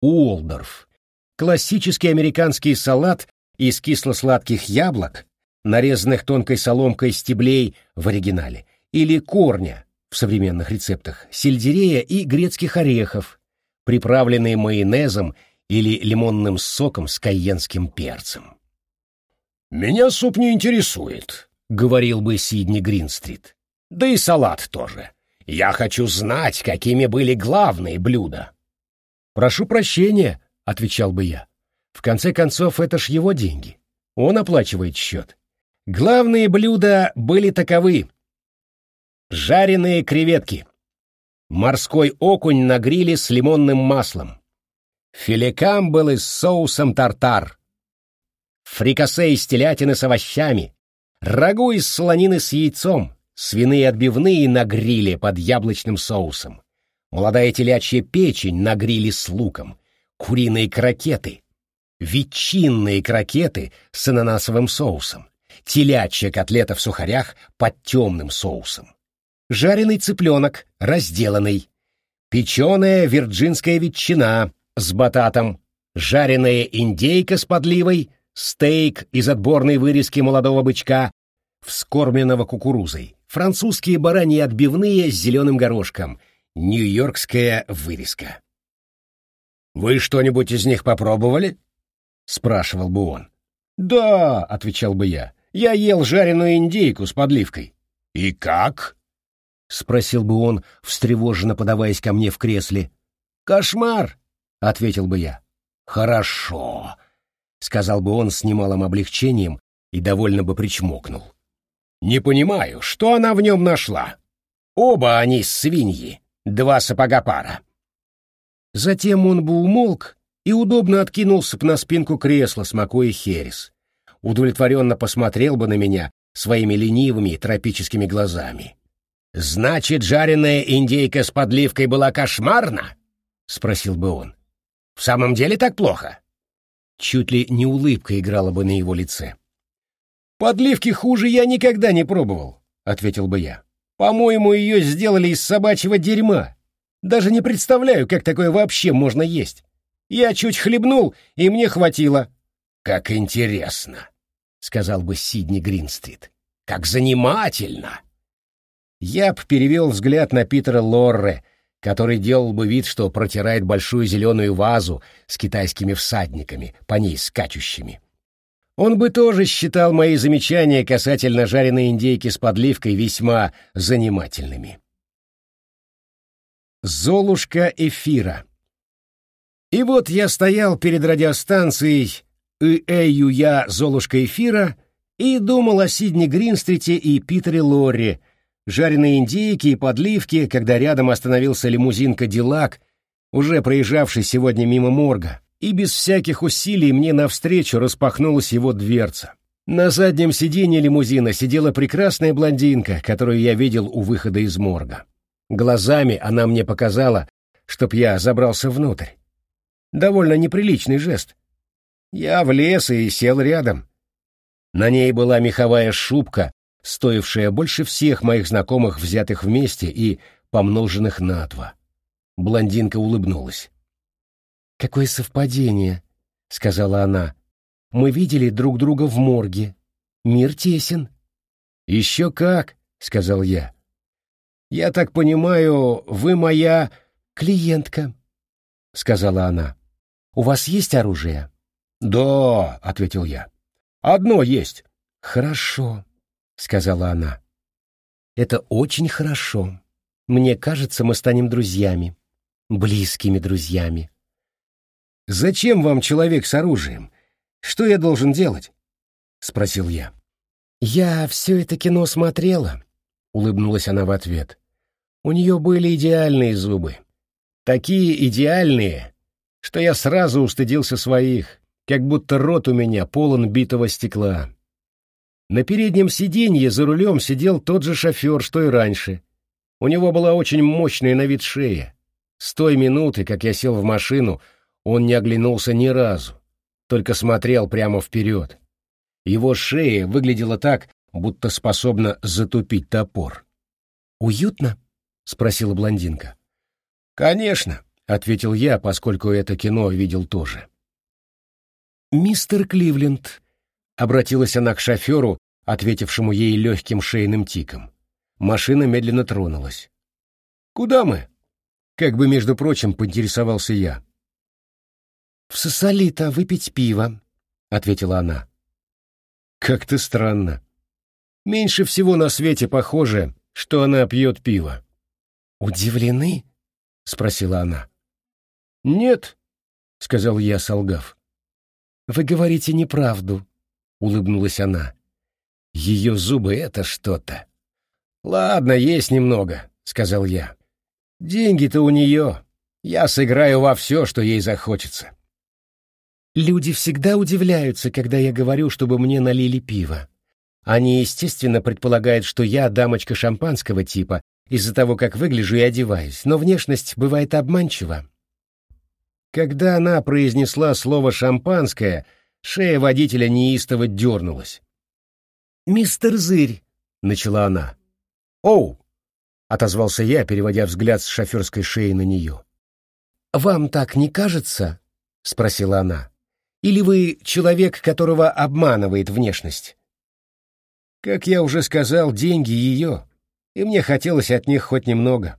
Уолдорф — классический американский салат из кисло-сладких яблок, нарезанных тонкой соломкой стеблей в оригинале, или корня в современных рецептах, сельдерея и грецких орехов, приправленные майонезом или лимонным соком с кайенским перцем. «Меня суп не интересует», — говорил бы Сидни Гринстрит. «Да и салат тоже. Я хочу знать, какими были главные блюда. Прошу прощения, отвечал бы я. В конце концов, это ж его деньги. Он оплачивает счет. Главные блюда были таковы. Жареные креветки. Морской окунь на гриле с лимонным маслом. Филе камбалы с соусом тартар. Фрикасе из телятины с овощами. Рагу из слонины с яйцом свиные отбивные на гриле под яблочным соусом, молодая телячья печень на гриле с луком, куриные крокеты, ветчинные крокеты с ананасовым соусом, телячья котлета в сухарях под темным соусом, жареный цыпленок, разделанный, печеная вирджинская ветчина с бататом, жареная индейка с подливой, стейк из отборной вырезки молодого бычка, вскормленного кукурузой, французские бараньи отбивные с зеленым горошком, нью-йоркская вырезка. «Вы что-нибудь из них попробовали?» — спрашивал бы он. «Да», — отвечал бы я, — «я ел жареную индейку с подливкой». «И как?» — спросил бы он, встревоженно подаваясь ко мне в кресле. «Кошмар!» — ответил бы я. «Хорошо», — сказал бы он с немалым облегчением и довольно бы причмокнул. Не понимаю, что она в нем нашла. Оба они свиньи, два сапога пара. Затем он бы умолк и удобно откинулся бы на спинку кресла, смакуя херес. Удовлетворенно посмотрел бы на меня своими ленивыми тропическими глазами. «Значит, жареная индейка с подливкой была кошмарна?» — спросил бы он. «В самом деле так плохо?» Чуть ли не улыбка играла бы на его лице. «Подливки хуже я никогда не пробовал», — ответил бы я. «По-моему, ее сделали из собачьего дерьма. Даже не представляю, как такое вообще можно есть. Я чуть хлебнул, и мне хватило». «Как интересно», — сказал бы Сидни Гринстрит. «Как занимательно!» Я б перевел взгляд на Питера Лорре, который делал бы вид, что протирает большую зеленую вазу с китайскими всадниками, по ней скачущими. Он бы тоже считал мои замечания касательно жареной индейки с подливкой весьма занимательными. Золушка эфира. И вот я стоял перед радиостанцией и Эю я Золушка эфира и думал о Сидне Гринстрите и Питере Лорри, жареные индейки и подливки, когда рядом остановился лимузин «Кадиллак», уже проезжавший сегодня мимо морга, и без всяких усилий мне навстречу распахнулась его дверца. На заднем сиденье лимузина сидела прекрасная блондинка, которую я видел у выхода из морга. Глазами она мне показала, чтоб я забрался внутрь. Довольно неприличный жест. Я влез и сел рядом. На ней была меховая шубка, стоившая больше всех моих знакомых, взятых вместе и помноженных на два. Блондинка улыбнулась. «Какое совпадение», — сказала она. «Мы видели друг друга в морге. Мир тесен». «Еще как», — сказал я. «Я так понимаю, вы моя клиентка», — сказала она. «У вас есть оружие?» «Да», — ответил я. «Одно есть». «Хорошо», — сказала она. «Это очень хорошо. Мне кажется, мы станем друзьями. Близкими друзьями». «Зачем вам человек с оружием? Что я должен делать?» — спросил я. «Я все это кино смотрела», — улыбнулась она в ответ. «У нее были идеальные зубы. Такие идеальные, что я сразу устыдился своих, как будто рот у меня полон битого стекла. На переднем сиденье за рулем сидел тот же шофер, что и раньше. У него была очень мощная на вид шея. С той минуты, как я сел в машину, он не оглянулся ни разу, только смотрел прямо вперед. Его шея выглядела так, будто способна затупить топор. «Уютно?» — спросила блондинка. «Конечно», — ответил я, поскольку это кино видел тоже. «Мистер Кливленд», — обратилась она к шоферу, ответившему ей легким шейным тиком. Машина медленно тронулась. «Куда мы?» — как бы, между прочим, поинтересовался я. «В Сосолито выпить пиво», — ответила она. «Как-то странно. Меньше всего на свете похоже, что она пьет пиво». «Удивлены?» — спросила она. «Нет», — сказал я, солгав. «Вы говорите неправду», — улыбнулась она. «Ее зубы — это что-то». «Ладно, есть немного», — сказал я. «Деньги-то у нее. Я сыграю во все, что ей захочется». Люди всегда удивляются, когда я говорю, чтобы мне налили пиво. Они, естественно, предполагают, что я дамочка шампанского типа из-за того, как выгляжу и одеваюсь, но внешность бывает обманчива. Когда она произнесла слово «шампанское», шея водителя неистово дернулась. «Мистер Зырь», — начала она. «Оу!» — отозвался я, переводя взгляд с шоферской шеи на нее. «Вам так не кажется?» — спросила она. Или вы человек, которого обманывает внешность? Как я уже сказал, деньги ее, и мне хотелось от них хоть немного.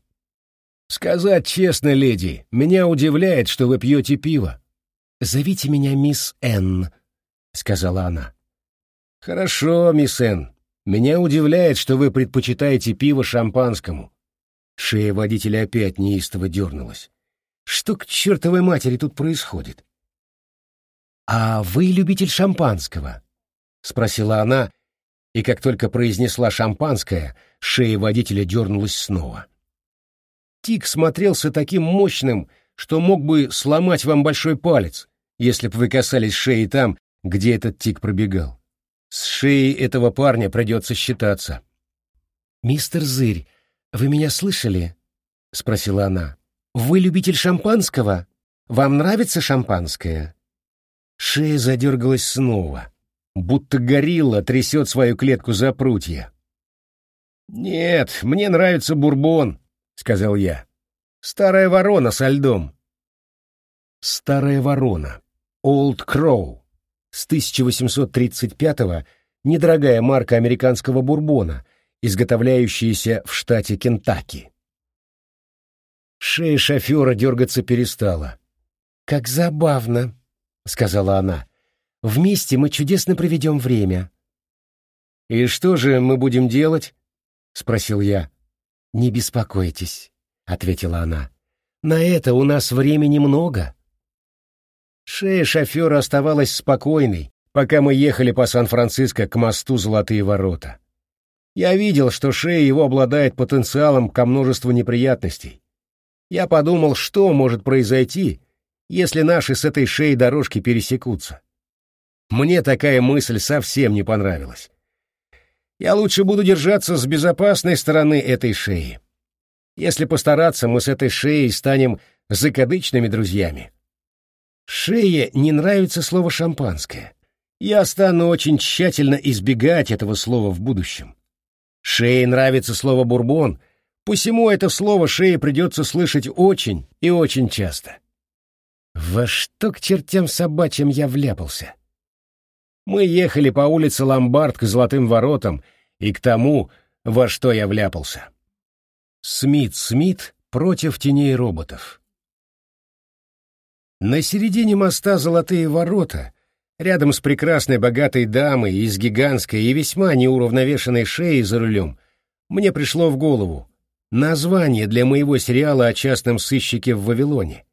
Сказать честно, леди, меня удивляет, что вы пьете пиво. «Зовите меня мисс Н», — сказала она. «Хорошо, мисс Н. Меня удивляет, что вы предпочитаете пиво шампанскому». Шея водителя опять неистово дернулась. «Что к чертовой матери тут происходит?» «А вы любитель шампанского?» — спросила она, и как только произнесла «шампанское», шея водителя дернулась снова. Тик смотрелся таким мощным, что мог бы сломать вам большой палец, если бы вы касались шеи там, где этот тик пробегал. С шеей этого парня придется считаться. «Мистер Зырь, вы меня слышали?» — спросила она. «Вы любитель шампанского? Вам нравится шампанское?» Шея задергалась снова, будто горилла трясет свою клетку за прутья. «Нет, мне нравится бурбон», — сказал я. «Старая ворона со льдом». «Старая ворона» Old Crow с 1835-го недорогая марка американского бурбона, изготовляющаяся в штате Кентаки. Шея шофера дергаться перестала. «Как забавно», — сказала она. «Вместе мы чудесно проведем время». «И что же мы будем делать?» — спросил я. «Не беспокойтесь», — ответила она. «На это у нас времени много». Шея шофера оставалась спокойной, пока мы ехали по Сан-Франциско к мосту Золотые ворота. Я видел, что шея его обладает потенциалом ко множеству неприятностей. Я подумал, что может произойти, если наши с этой шеей дорожки пересекутся. Мне такая мысль совсем не понравилась. Я лучше буду держаться с безопасной стороны этой шеи. Если постараться, мы с этой шеей станем закадычными друзьями. Шее не нравится слово «шампанское». Я стану очень тщательно избегать этого слова в будущем. Шее нравится слово «бурбон», посему это слово шее придется слышать очень и очень часто. Во что к чертям собачьим я вляпался? Мы ехали по улице Ломбард к Золотым воротам и к тому, во что я вляпался. Смит Смит против теней роботов. На середине моста Золотые ворота, рядом с прекрасной богатой дамой и с гигантской и весьма неуравновешенной шеей за рулем, мне пришло в голову название для моего сериала о частном сыщике в Вавилоне.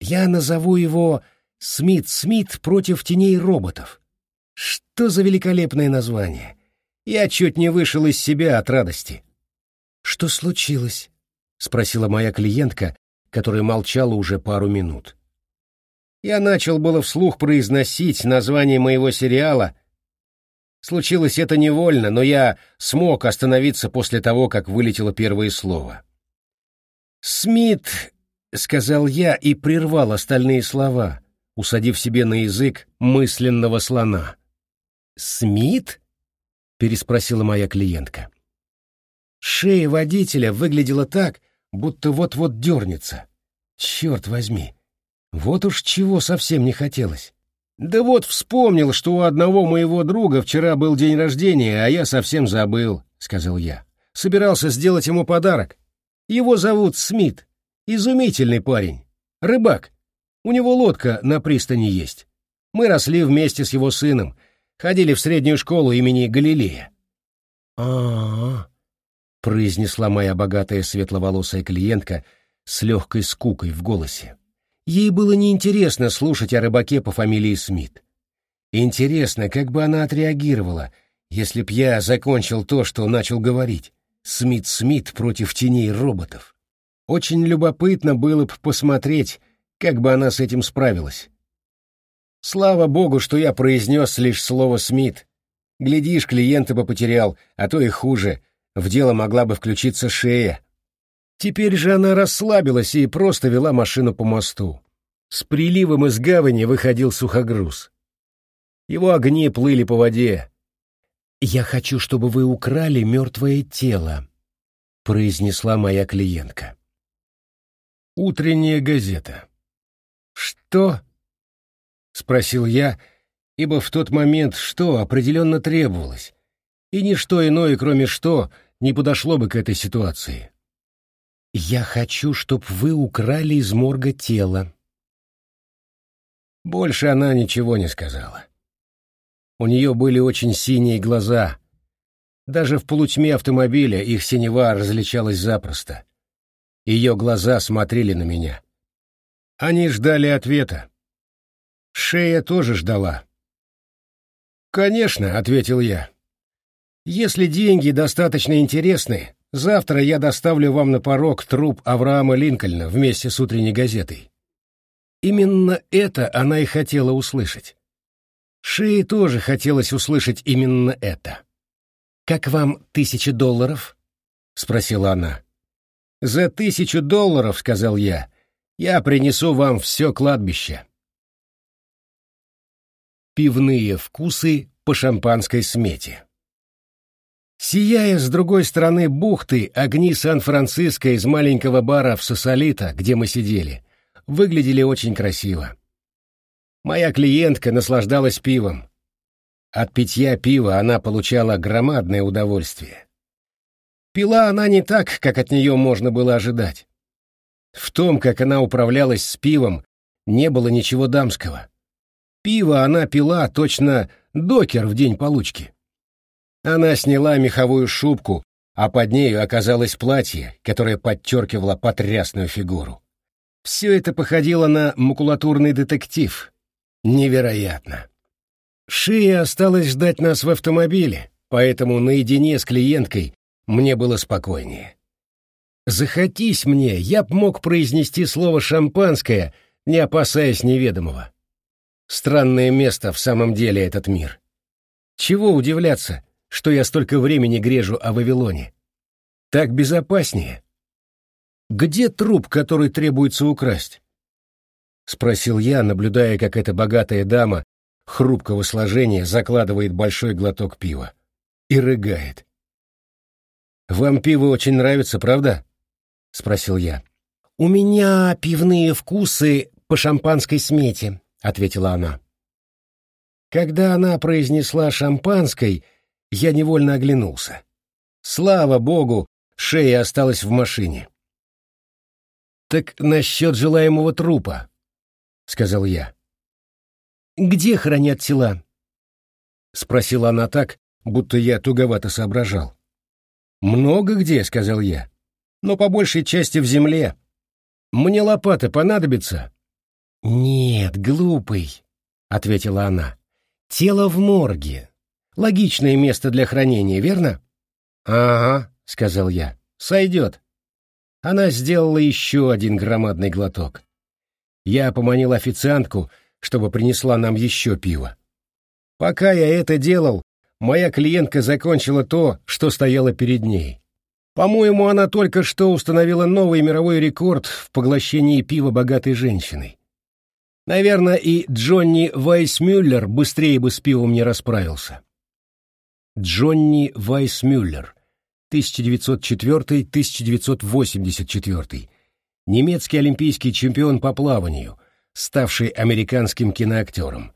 Я назову его «Смит Смит против теней роботов». Что за великолепное название! Я чуть не вышел из себя от радости. «Что случилось?» — спросила моя клиентка, которая молчала уже пару минут. Я начал было вслух произносить название моего сериала. Случилось это невольно, но я смог остановиться после того, как вылетело первое слово. «Смит», — сказал я и прервал остальные слова, усадив себе на язык мысленного слона. «Смит?» — переспросила моя клиентка. Шея водителя выглядела так, будто вот-вот дернется. Черт возьми! Вот уж чего совсем не хотелось. Да вот вспомнил, что у одного моего друга вчера был день рождения, а я совсем забыл, — сказал я. Собирался сделать ему подарок. Его зовут Смит. Изумительный парень. Рыбак. У него лодка на пристани есть. Мы росли вместе с его сыном, ходили в среднюю школу имени Галилея. а, -а, произнесла моя богатая светловолосая клиентка с легкой скукой в голосе. Ей было неинтересно слушать о рыбаке по фамилии Смит. Интересно, как бы она отреагировала, если б я закончил то, что начал говорить. Смит-Смит против теней роботов. Очень любопытно было бы посмотреть, как бы она с этим справилась. Слава богу, что я произнес лишь слово «Смит». Глядишь, клиента бы потерял, а то и хуже. В дело могла бы включиться шея. Теперь же она расслабилась и просто вела машину по мосту. С приливом из гавани выходил сухогруз. Его огни плыли по воде. «Я хочу, чтобы вы украли мертвое тело», — произнесла моя клиентка. Утренняя газета. «Что?» — спросил я, ибо в тот момент «что» определенно требовалось, и ничто иное, кроме «что», не подошло бы к этой ситуации. «Я хочу, чтобы вы украли из морга тело». Больше она ничего не сказала. У нее были очень синие глаза. Даже в полутьме автомобиля их синева различалась запросто. Ее глаза смотрели на меня. Они ждали ответа. Шея тоже ждала. «Конечно», — ответил я. «Если деньги достаточно интересны, Завтра я доставлю вам на порог труп Авраама Линкольна вместе с утренней газетой. Именно это она и хотела услышать. Шее тоже хотелось услышать именно это. «Как вам тысяча долларов?» — спросила она. «За тысячу долларов, — сказал я, — я принесу вам все кладбище». Пивные вкусы по шампанской смете. Сияя с другой стороны бухты, огни Сан-Франциско из маленького бара в Сосолито, где мы сидели, выглядели очень красиво. Моя клиентка наслаждалась пивом. От питья пива она получала громадное удовольствие. Пила она не так, как от нее можно было ожидать. В том, как она управлялась с пивом, не было ничего дамского. Пиво она пила точно докер в день получки. Она сняла меховую шубку, а под нею оказалось платье, которое подчеркивало потрясную фигуру. Все это походило на макулатурный детектив, Невероятно. Шия осталась ждать нас в автомобиле, поэтому наедине с клиенткой мне было спокойнее. Захотись мне, я б мог произнести слово «шампанское», не опасаясь неведомого. Странное место в самом деле этот мир. Чего удивляться, что я столько времени грежу о Вавилоне? Так безопаснее. Где труп, который требуется украсть? Спросил я, наблюдая, как эта богатая дама хрупкого сложения закладывает большой глоток пива и рыгает. «Вам пиво очень нравится, правда?» — спросил я. «У меня пивные вкусы по шампанской смете», — ответила она. Когда она произнесла «шампанской», я невольно оглянулся. Слава богу, шея осталась в машине. «Так насчет желаемого трупа», — сказал я. «Где хранят тела?» — спросила она так, будто я туговато соображал. «Много где», — сказал я, — «но по большей части в земле. Мне лопата понадобится». «Нет, глупый», — ответила она. «Тело в морге. Логичное место для хранения, верно?» «Ага», — сказал я, — «сойдет». Она сделала еще один громадный глоток. Я поманил официантку, чтобы принесла нам еще пиво. Пока я это делал, моя клиентка закончила то, что стояло перед ней. По-моему, она только что установила новый мировой рекорд в поглощении пива богатой женщиной. Наверное, и Джонни Вайсмюллер быстрее бы с пивом не расправился. Джонни Вайсмюллер, 1904-1984, немецкий олимпийский чемпион по плаванию, ставший американским киноактером,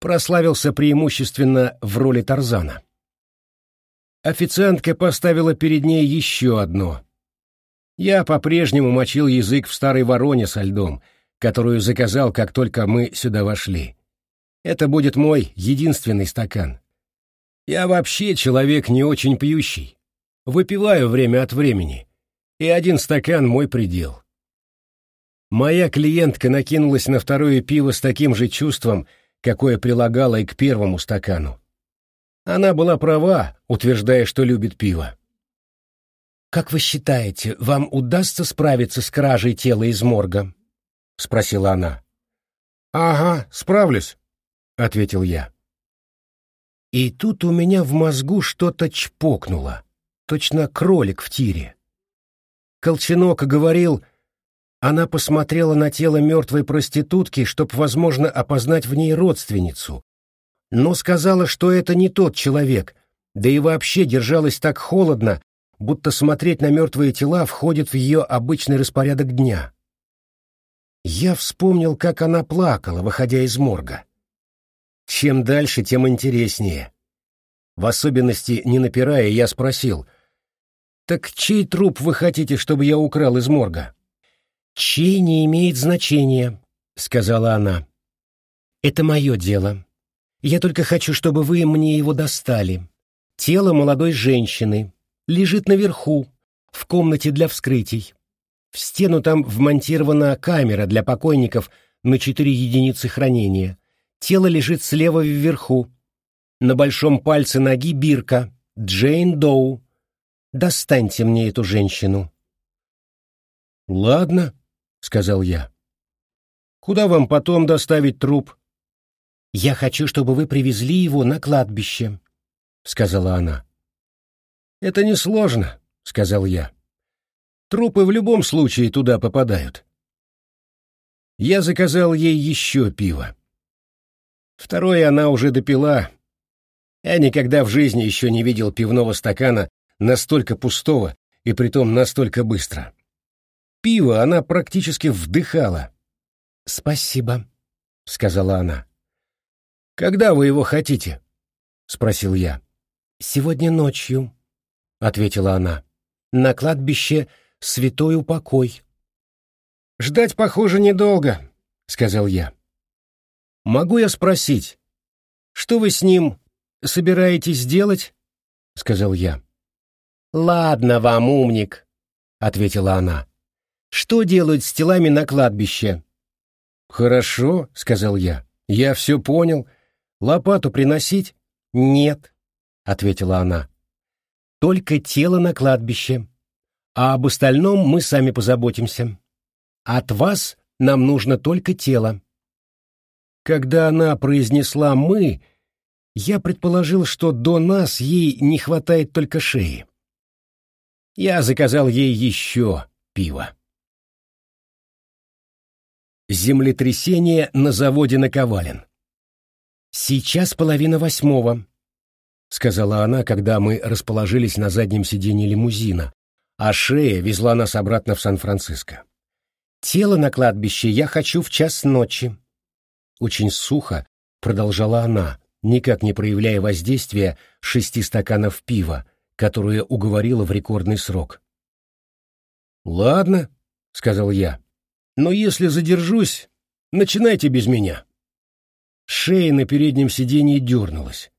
прославился преимущественно в роли Тарзана. Официантка поставила перед ней еще одно. Я по-прежнему мочил язык в старой вороне со льдом, которую заказал, как только мы сюда вошли. Это будет мой единственный стакан. Я вообще человек не очень пьющий. Выпиваю время от времени, и один стакан — мой предел. Моя клиентка накинулась на второе пиво с таким же чувством, какое прилагала и к первому стакану. Она была права, утверждая, что любит пиво. «Как вы считаете, вам удастся справиться с кражей тела из морга?» — спросила она. «Ага, справлюсь», — ответил я. И тут у меня в мозгу что-то чпокнуло, точно кролик в тире. Колченок говорил, она посмотрела на тело мертвой проститутки, чтоб, возможно, опознать в ней родственницу, но сказала, что это не тот человек, да и вообще держалась так холодно, будто смотреть на мертвые тела входит в ее обычный распорядок дня. Я вспомнил, как она плакала, выходя из морга. Чем дальше, тем интереснее. В особенности, не напирая, я спросил, «Так чей труп вы хотите, чтобы я украл из морга?» «Чей не имеет значения», — сказала она. «Это мое дело. Я только хочу, чтобы вы мне его достали. Тело молодой женщины. Лежит наверху, в комнате для вскрытий. В стену там вмонтирована камера для покойников на четыре единицы хранения. Тело лежит слева вверху. На большом пальце ноги бирка. Джейн Доу. Достаньте мне эту женщину. «Ладно», — сказал я. «Куда вам потом доставить труп?» «Я хочу, чтобы вы привезли его на кладбище», — сказала она. «Это несложно», — сказал я. «Трупы в любом случае туда попадают». Я заказал ей еще пиво. Второе она уже допила. Я никогда в жизни еще не видел пивного стакана настолько пустого и притом настолько быстро. Пиво она практически вдыхала. «Спасибо», — сказала она. «Когда вы его хотите?» — спросил я. «Сегодня ночью», — ответила она. «На кладбище святой упокой». «Ждать, похоже, недолго», — сказал я. «Могу я спросить, что вы с ним собираетесь делать?» — сказал я. «Ладно вам, умник», — ответила она. «Что делают с телами на кладбище?» «Хорошо», — сказал я. Я все понял. Лопату приносить? Нет, ответила она. Только тело на кладбище. А об остальном мы сами позаботимся. От вас нам нужно только тело. Когда она произнесла «мы», я предположил, что до нас ей не хватает только шеи. Я заказал ей еще пиво. Землетрясение на заводе наковален. «Сейчас половина восьмого», — сказала она, когда мы расположились на заднем сиденье лимузина, а шея везла нас обратно в Сан-Франциско. «Тело на кладбище я хочу в час ночи». Очень сухо продолжала она, никак не проявляя воздействия шести стаканов пива, которое уговорила в рекордный срок. «Ладно», — сказал я. Но если задержусь, начинайте без меня. Шея на переднем сиденье дернулась.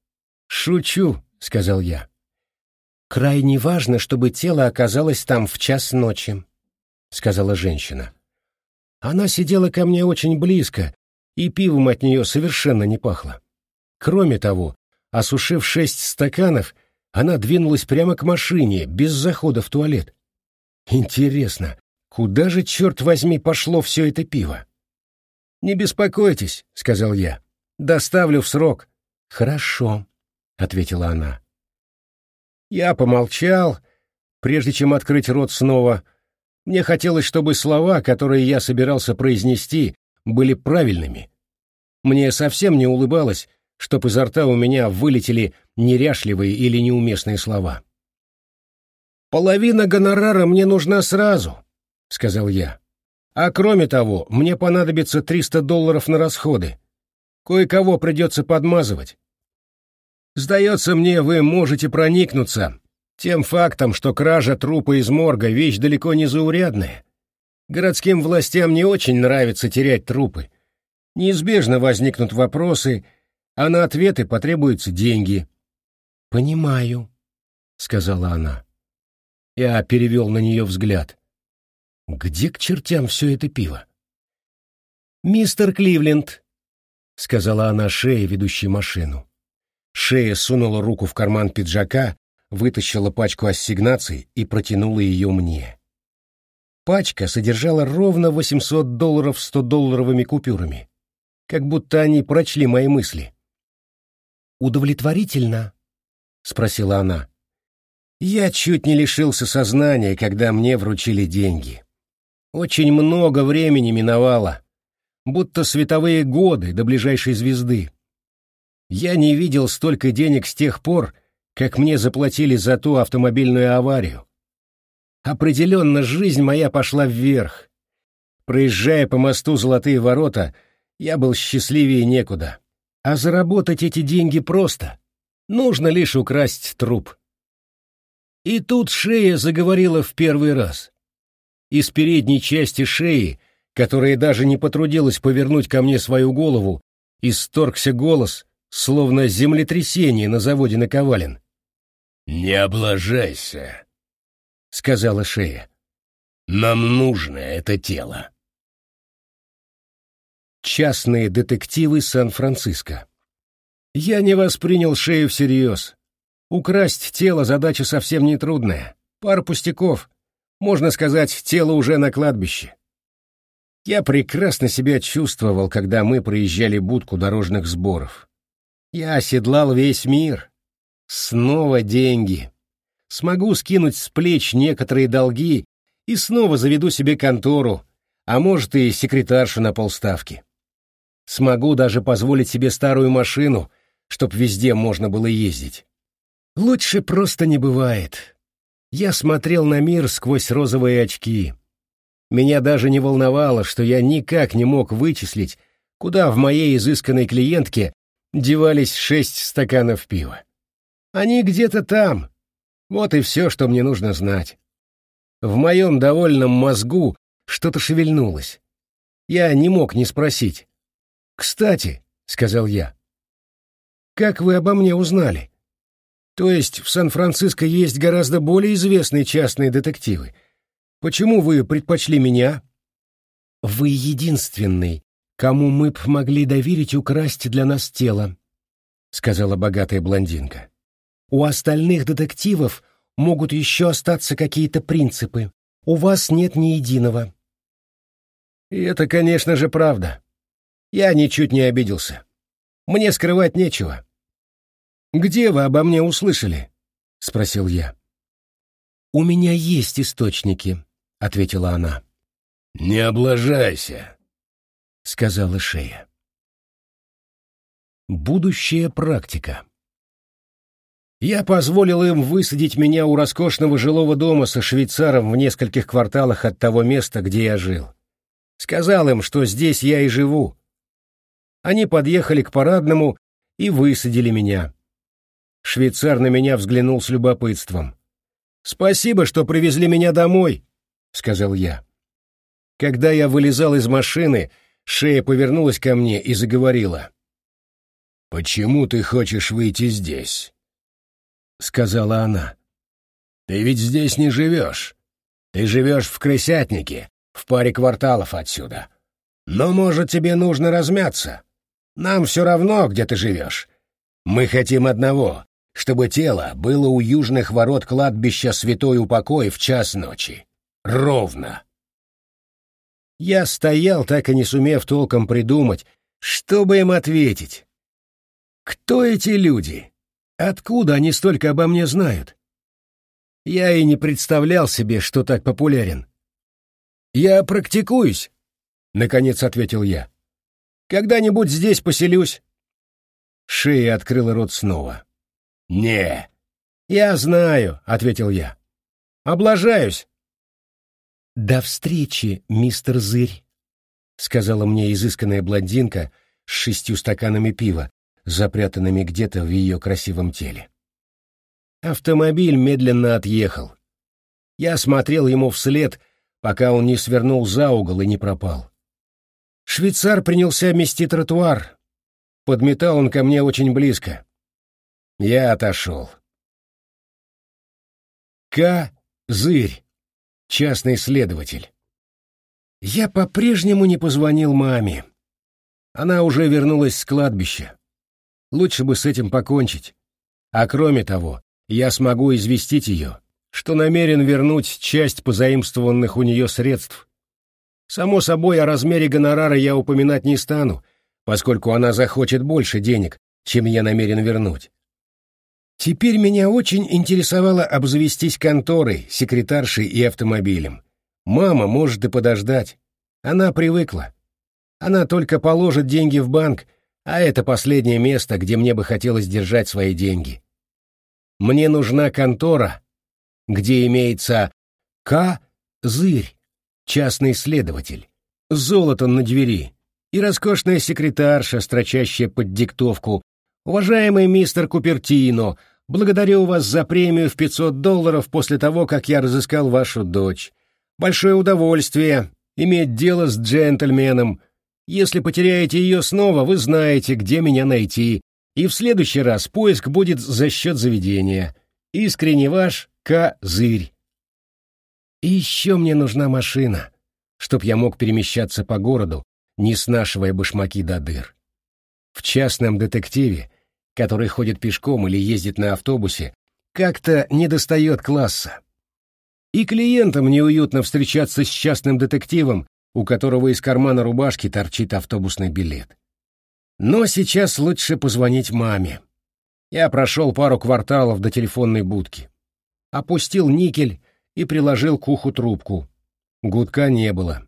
«Шучу», — сказал я. «Крайне важно, чтобы тело оказалось там в час ночи», — сказала женщина. Она сидела ко мне очень близко, и пивом от нее совершенно не пахло. Кроме того, осушив шесть стаканов, она двинулась прямо к машине, без захода в туалет. Интересно, Куда же, черт возьми, пошло все это пиво? «Не беспокойтесь», — сказал я. «Доставлю в срок». «Хорошо», — ответила она. Я помолчал, прежде чем открыть рот снова. Мне хотелось, чтобы слова, которые я собирался произнести, были правильными. Мне совсем не улыбалось, чтоб изо рта у меня вылетели неряшливые или неуместные слова. «Половина гонорара мне нужна сразу», — сказал я. «А кроме того, мне понадобится 300 долларов на расходы. Кое-кого придется подмазывать. Сдается мне, вы можете проникнуться тем фактом, что кража трупа из морга — вещь далеко не заурядная. Городским властям не очень нравится терять трупы. Неизбежно возникнут вопросы, а на ответы потребуются деньги». «Понимаю», — сказала она. Я перевел на нее взгляд. Где к чертям все это пиво? «Мистер Кливленд», — сказала она шее, ведущей машину. Шея сунула руку в карман пиджака, вытащила пачку ассигнаций и протянула ее мне. Пачка содержала ровно 800 долларов 100-долларовыми купюрами, как будто они прочли мои мысли. «Удовлетворительно?» — спросила она. Я чуть не лишился сознания, когда мне вручили деньги. Очень много времени миновало, будто световые годы до ближайшей звезды. Я не видел столько денег с тех пор, как мне заплатили за ту автомобильную аварию. Определенно, жизнь моя пошла вверх. Проезжая по мосту Золотые ворота, я был счастливее некуда. А заработать эти деньги просто. Нужно лишь украсть труп. И тут шея заговорила в первый раз. Из передней части шеи, которая даже не потрудилась повернуть ко мне свою голову, исторгся голос, словно землетрясение на заводе наковален. «Не облажайся», — сказала шея. «Нам нужно это тело». Частные детективы Сан-Франциско. Я не воспринял шею всерьез. Украсть тело задача совсем нетрудная. Пара пустяков. Можно сказать, тело уже на кладбище. Я прекрасно себя чувствовал, когда мы проезжали будку дорожных сборов. Я оседлал весь мир. Снова деньги. Смогу скинуть с плеч некоторые долги и снова заведу себе контору, а может и секретаршу на полставки. Смогу даже позволить себе старую машину, чтоб везде можно было ездить. Лучше просто не бывает. Я смотрел на мир сквозь розовые очки. Меня даже не волновало, что я никак не мог вычислить, куда в моей изысканной клиентке девались шесть стаканов пива. Они где-то там. Вот и все, что мне нужно знать. В моем довольном мозгу что-то шевельнулось. Я не мог не спросить. «Кстати», — сказал я, — «как вы обо мне узнали?» То есть в Сан-Франциско есть гораздо более известные частные детективы. Почему вы предпочли меня? Вы единственный, кому мы б могли доверить украсть для нас тело», — сказала богатая блондинка. «У остальных детективов могут еще остаться какие-то принципы. У вас нет ни единого». И это, конечно же, правда. Я ничуть не обиделся. Мне скрывать нечего. «Где вы обо мне услышали?» — спросил я. «У меня есть источники», — ответила она. «Не облажайся», — сказала Шея. Будущая практика. Я позволил им высадить меня у роскошного жилого дома со швейцаром в нескольких кварталах от того места, где я жил. Сказал им, что здесь я и живу. Они подъехали к парадному и высадили меня. Швейцар на меня взглянул с любопытством. «Спасибо, что привезли меня домой», — сказал я. Когда я вылезал из машины, шея повернулась ко мне и заговорила. «Почему ты хочешь выйти здесь?» — сказала она. «Ты ведь здесь не живешь. Ты живешь в Крысятнике, в паре кварталов отсюда. Но, может, тебе нужно размяться. Нам все равно, где ты живешь. Мы хотим одного, чтобы тело было у южных ворот кладбища Святой Упокой в час ночи. Ровно. Я стоял, так и не сумев толком придумать, чтобы им ответить. Кто эти люди? Откуда они столько обо мне знают? Я и не представлял себе, что так популярен. «Я практикуюсь», — наконец ответил я. «Когда-нибудь здесь поселюсь». Шея открыла рот снова. «Не». «Я знаю», — ответил я. «Облажаюсь». «До встречи, мистер Зырь», — сказала мне изысканная блондинка с шестью стаканами пива, запрятанными где-то в ее красивом теле. Автомобиль медленно отъехал. Я смотрел ему вслед, пока он не свернул за угол и не пропал. Швейцар принялся мести тротуар. Подметал он ко мне очень близко. Я отошел. К. Зырь, частный следователь. Я по-прежнему не позвонил маме. Она уже вернулась с кладбища. Лучше бы с этим покончить. А кроме того, я смогу известить ее, что намерен вернуть часть позаимствованных у нее средств. Само собой, о размере гонорара я упоминать не стану, поскольку она захочет больше денег, чем я намерен вернуть. Теперь меня очень интересовало обзавестись конторой, секретаршей и автомобилем. Мама может и подождать. Она привыкла. Она только положит деньги в банк, а это последнее место, где мне бы хотелось держать свои деньги. Мне нужна контора, где имеется К. Зырь, частный следователь, золото на двери и роскошная секретарша, строчащая под диктовку «Уважаемый мистер Купертино, благодарю вас за премию в 500 долларов после того, как я разыскал вашу дочь. Большое удовольствие иметь дело с джентльменом, если потеряете ее снова, вы знаете, где меня найти, и в следующий раз поиск будет за счет заведения. Искренне ваш К. Зырь. Еще мне нужна машина, чтоб я мог перемещаться по городу, не снашивая башмаки до дыр. В частном детективе, который ходит пешком или ездит на автобусе, как-то недостает класса. И клиентам неуютно встречаться с частным детективом, у которого из кармана рубашки торчит автобусный билет. Но сейчас лучше позвонить маме. Я прошел пару кварталов до телефонной будки. Опустил никель и приложил к уху трубку. Гудка не было.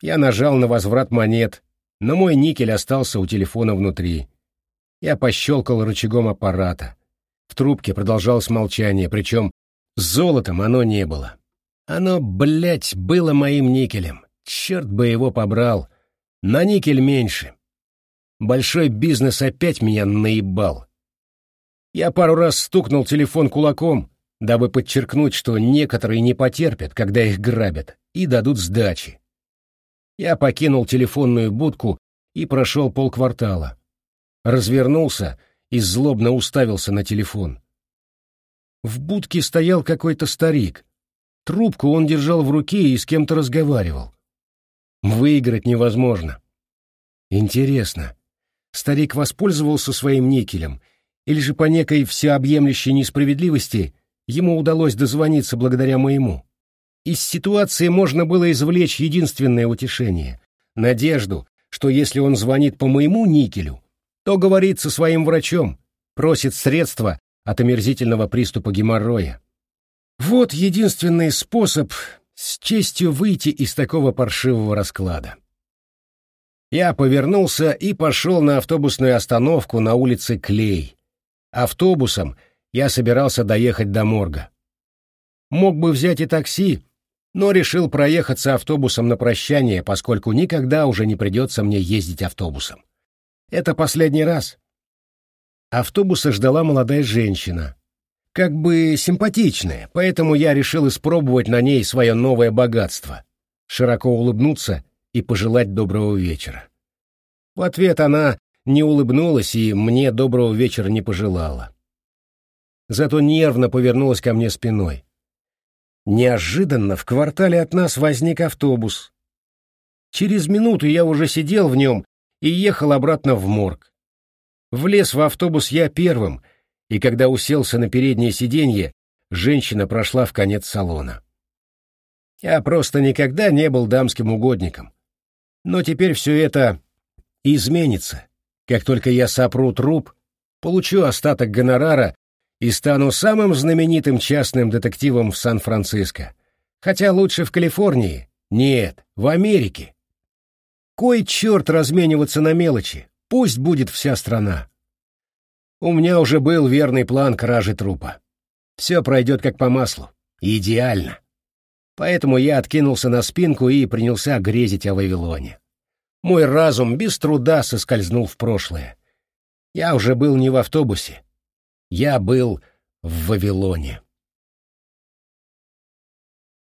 Я нажал на возврат монет, но мой никель остался у телефона внутри. Я пощелкал рычагом аппарата. В трубке продолжалось молчание, причем золотом оно не было. Оно, блядь, было моим никелем. Черт бы его побрал. На никель меньше. Большой бизнес опять меня наебал. Я пару раз стукнул телефон кулаком, дабы подчеркнуть, что некоторые не потерпят, когда их грабят, и дадут сдачи. Я покинул телефонную будку и прошел полквартала. Развернулся и злобно уставился на телефон. В будке стоял какой-то старик. Трубку он держал в руке и с кем-то разговаривал. Выиграть невозможно. Интересно, старик воспользовался своим никелем, или же по некой всеобъемлющей несправедливости ему удалось дозвониться благодаря моему? Из ситуации можно было извлечь единственное утешение — надежду, что если он звонит по моему никелю, то говорит со своим врачом, просит средства от омерзительного приступа геморроя. Вот единственный способ с честью выйти из такого паршивого расклада. Я повернулся и пошел на автобусную остановку на улице Клей. Автобусом я собирался доехать до морга. Мог бы взять и такси, но решил проехаться автобусом на прощание, поскольку никогда уже не придется мне ездить автобусом. Это последний раз. Автобуса ждала молодая женщина. Как бы симпатичная, поэтому я решил испробовать на ней свое новое богатство. Широко улыбнуться и пожелать доброго вечера. В ответ она не улыбнулась и мне доброго вечера не пожелала. Зато нервно повернулась ко мне спиной. Неожиданно в квартале от нас возник автобус. Через минуту я уже сидел в нем и ехал обратно в морг. Влез в автобус я первым, и когда уселся на переднее сиденье, женщина прошла в конец салона. Я просто никогда не был дамским угодником. Но теперь все это изменится. Как только я сопру труп, получу остаток гонорара и стану самым знаменитым частным детективом в Сан-Франциско. Хотя лучше в Калифорнии. Нет, в Америке. Кой черт размениваться на мелочи? Пусть будет вся страна. У меня уже был верный план кражи трупа. Все пройдет как по маслу. Идеально. Поэтому я откинулся на спинку и принялся грезить о Вавилоне. Мой разум без труда соскользнул в прошлое. Я уже был не в автобусе. Я был в Вавилоне.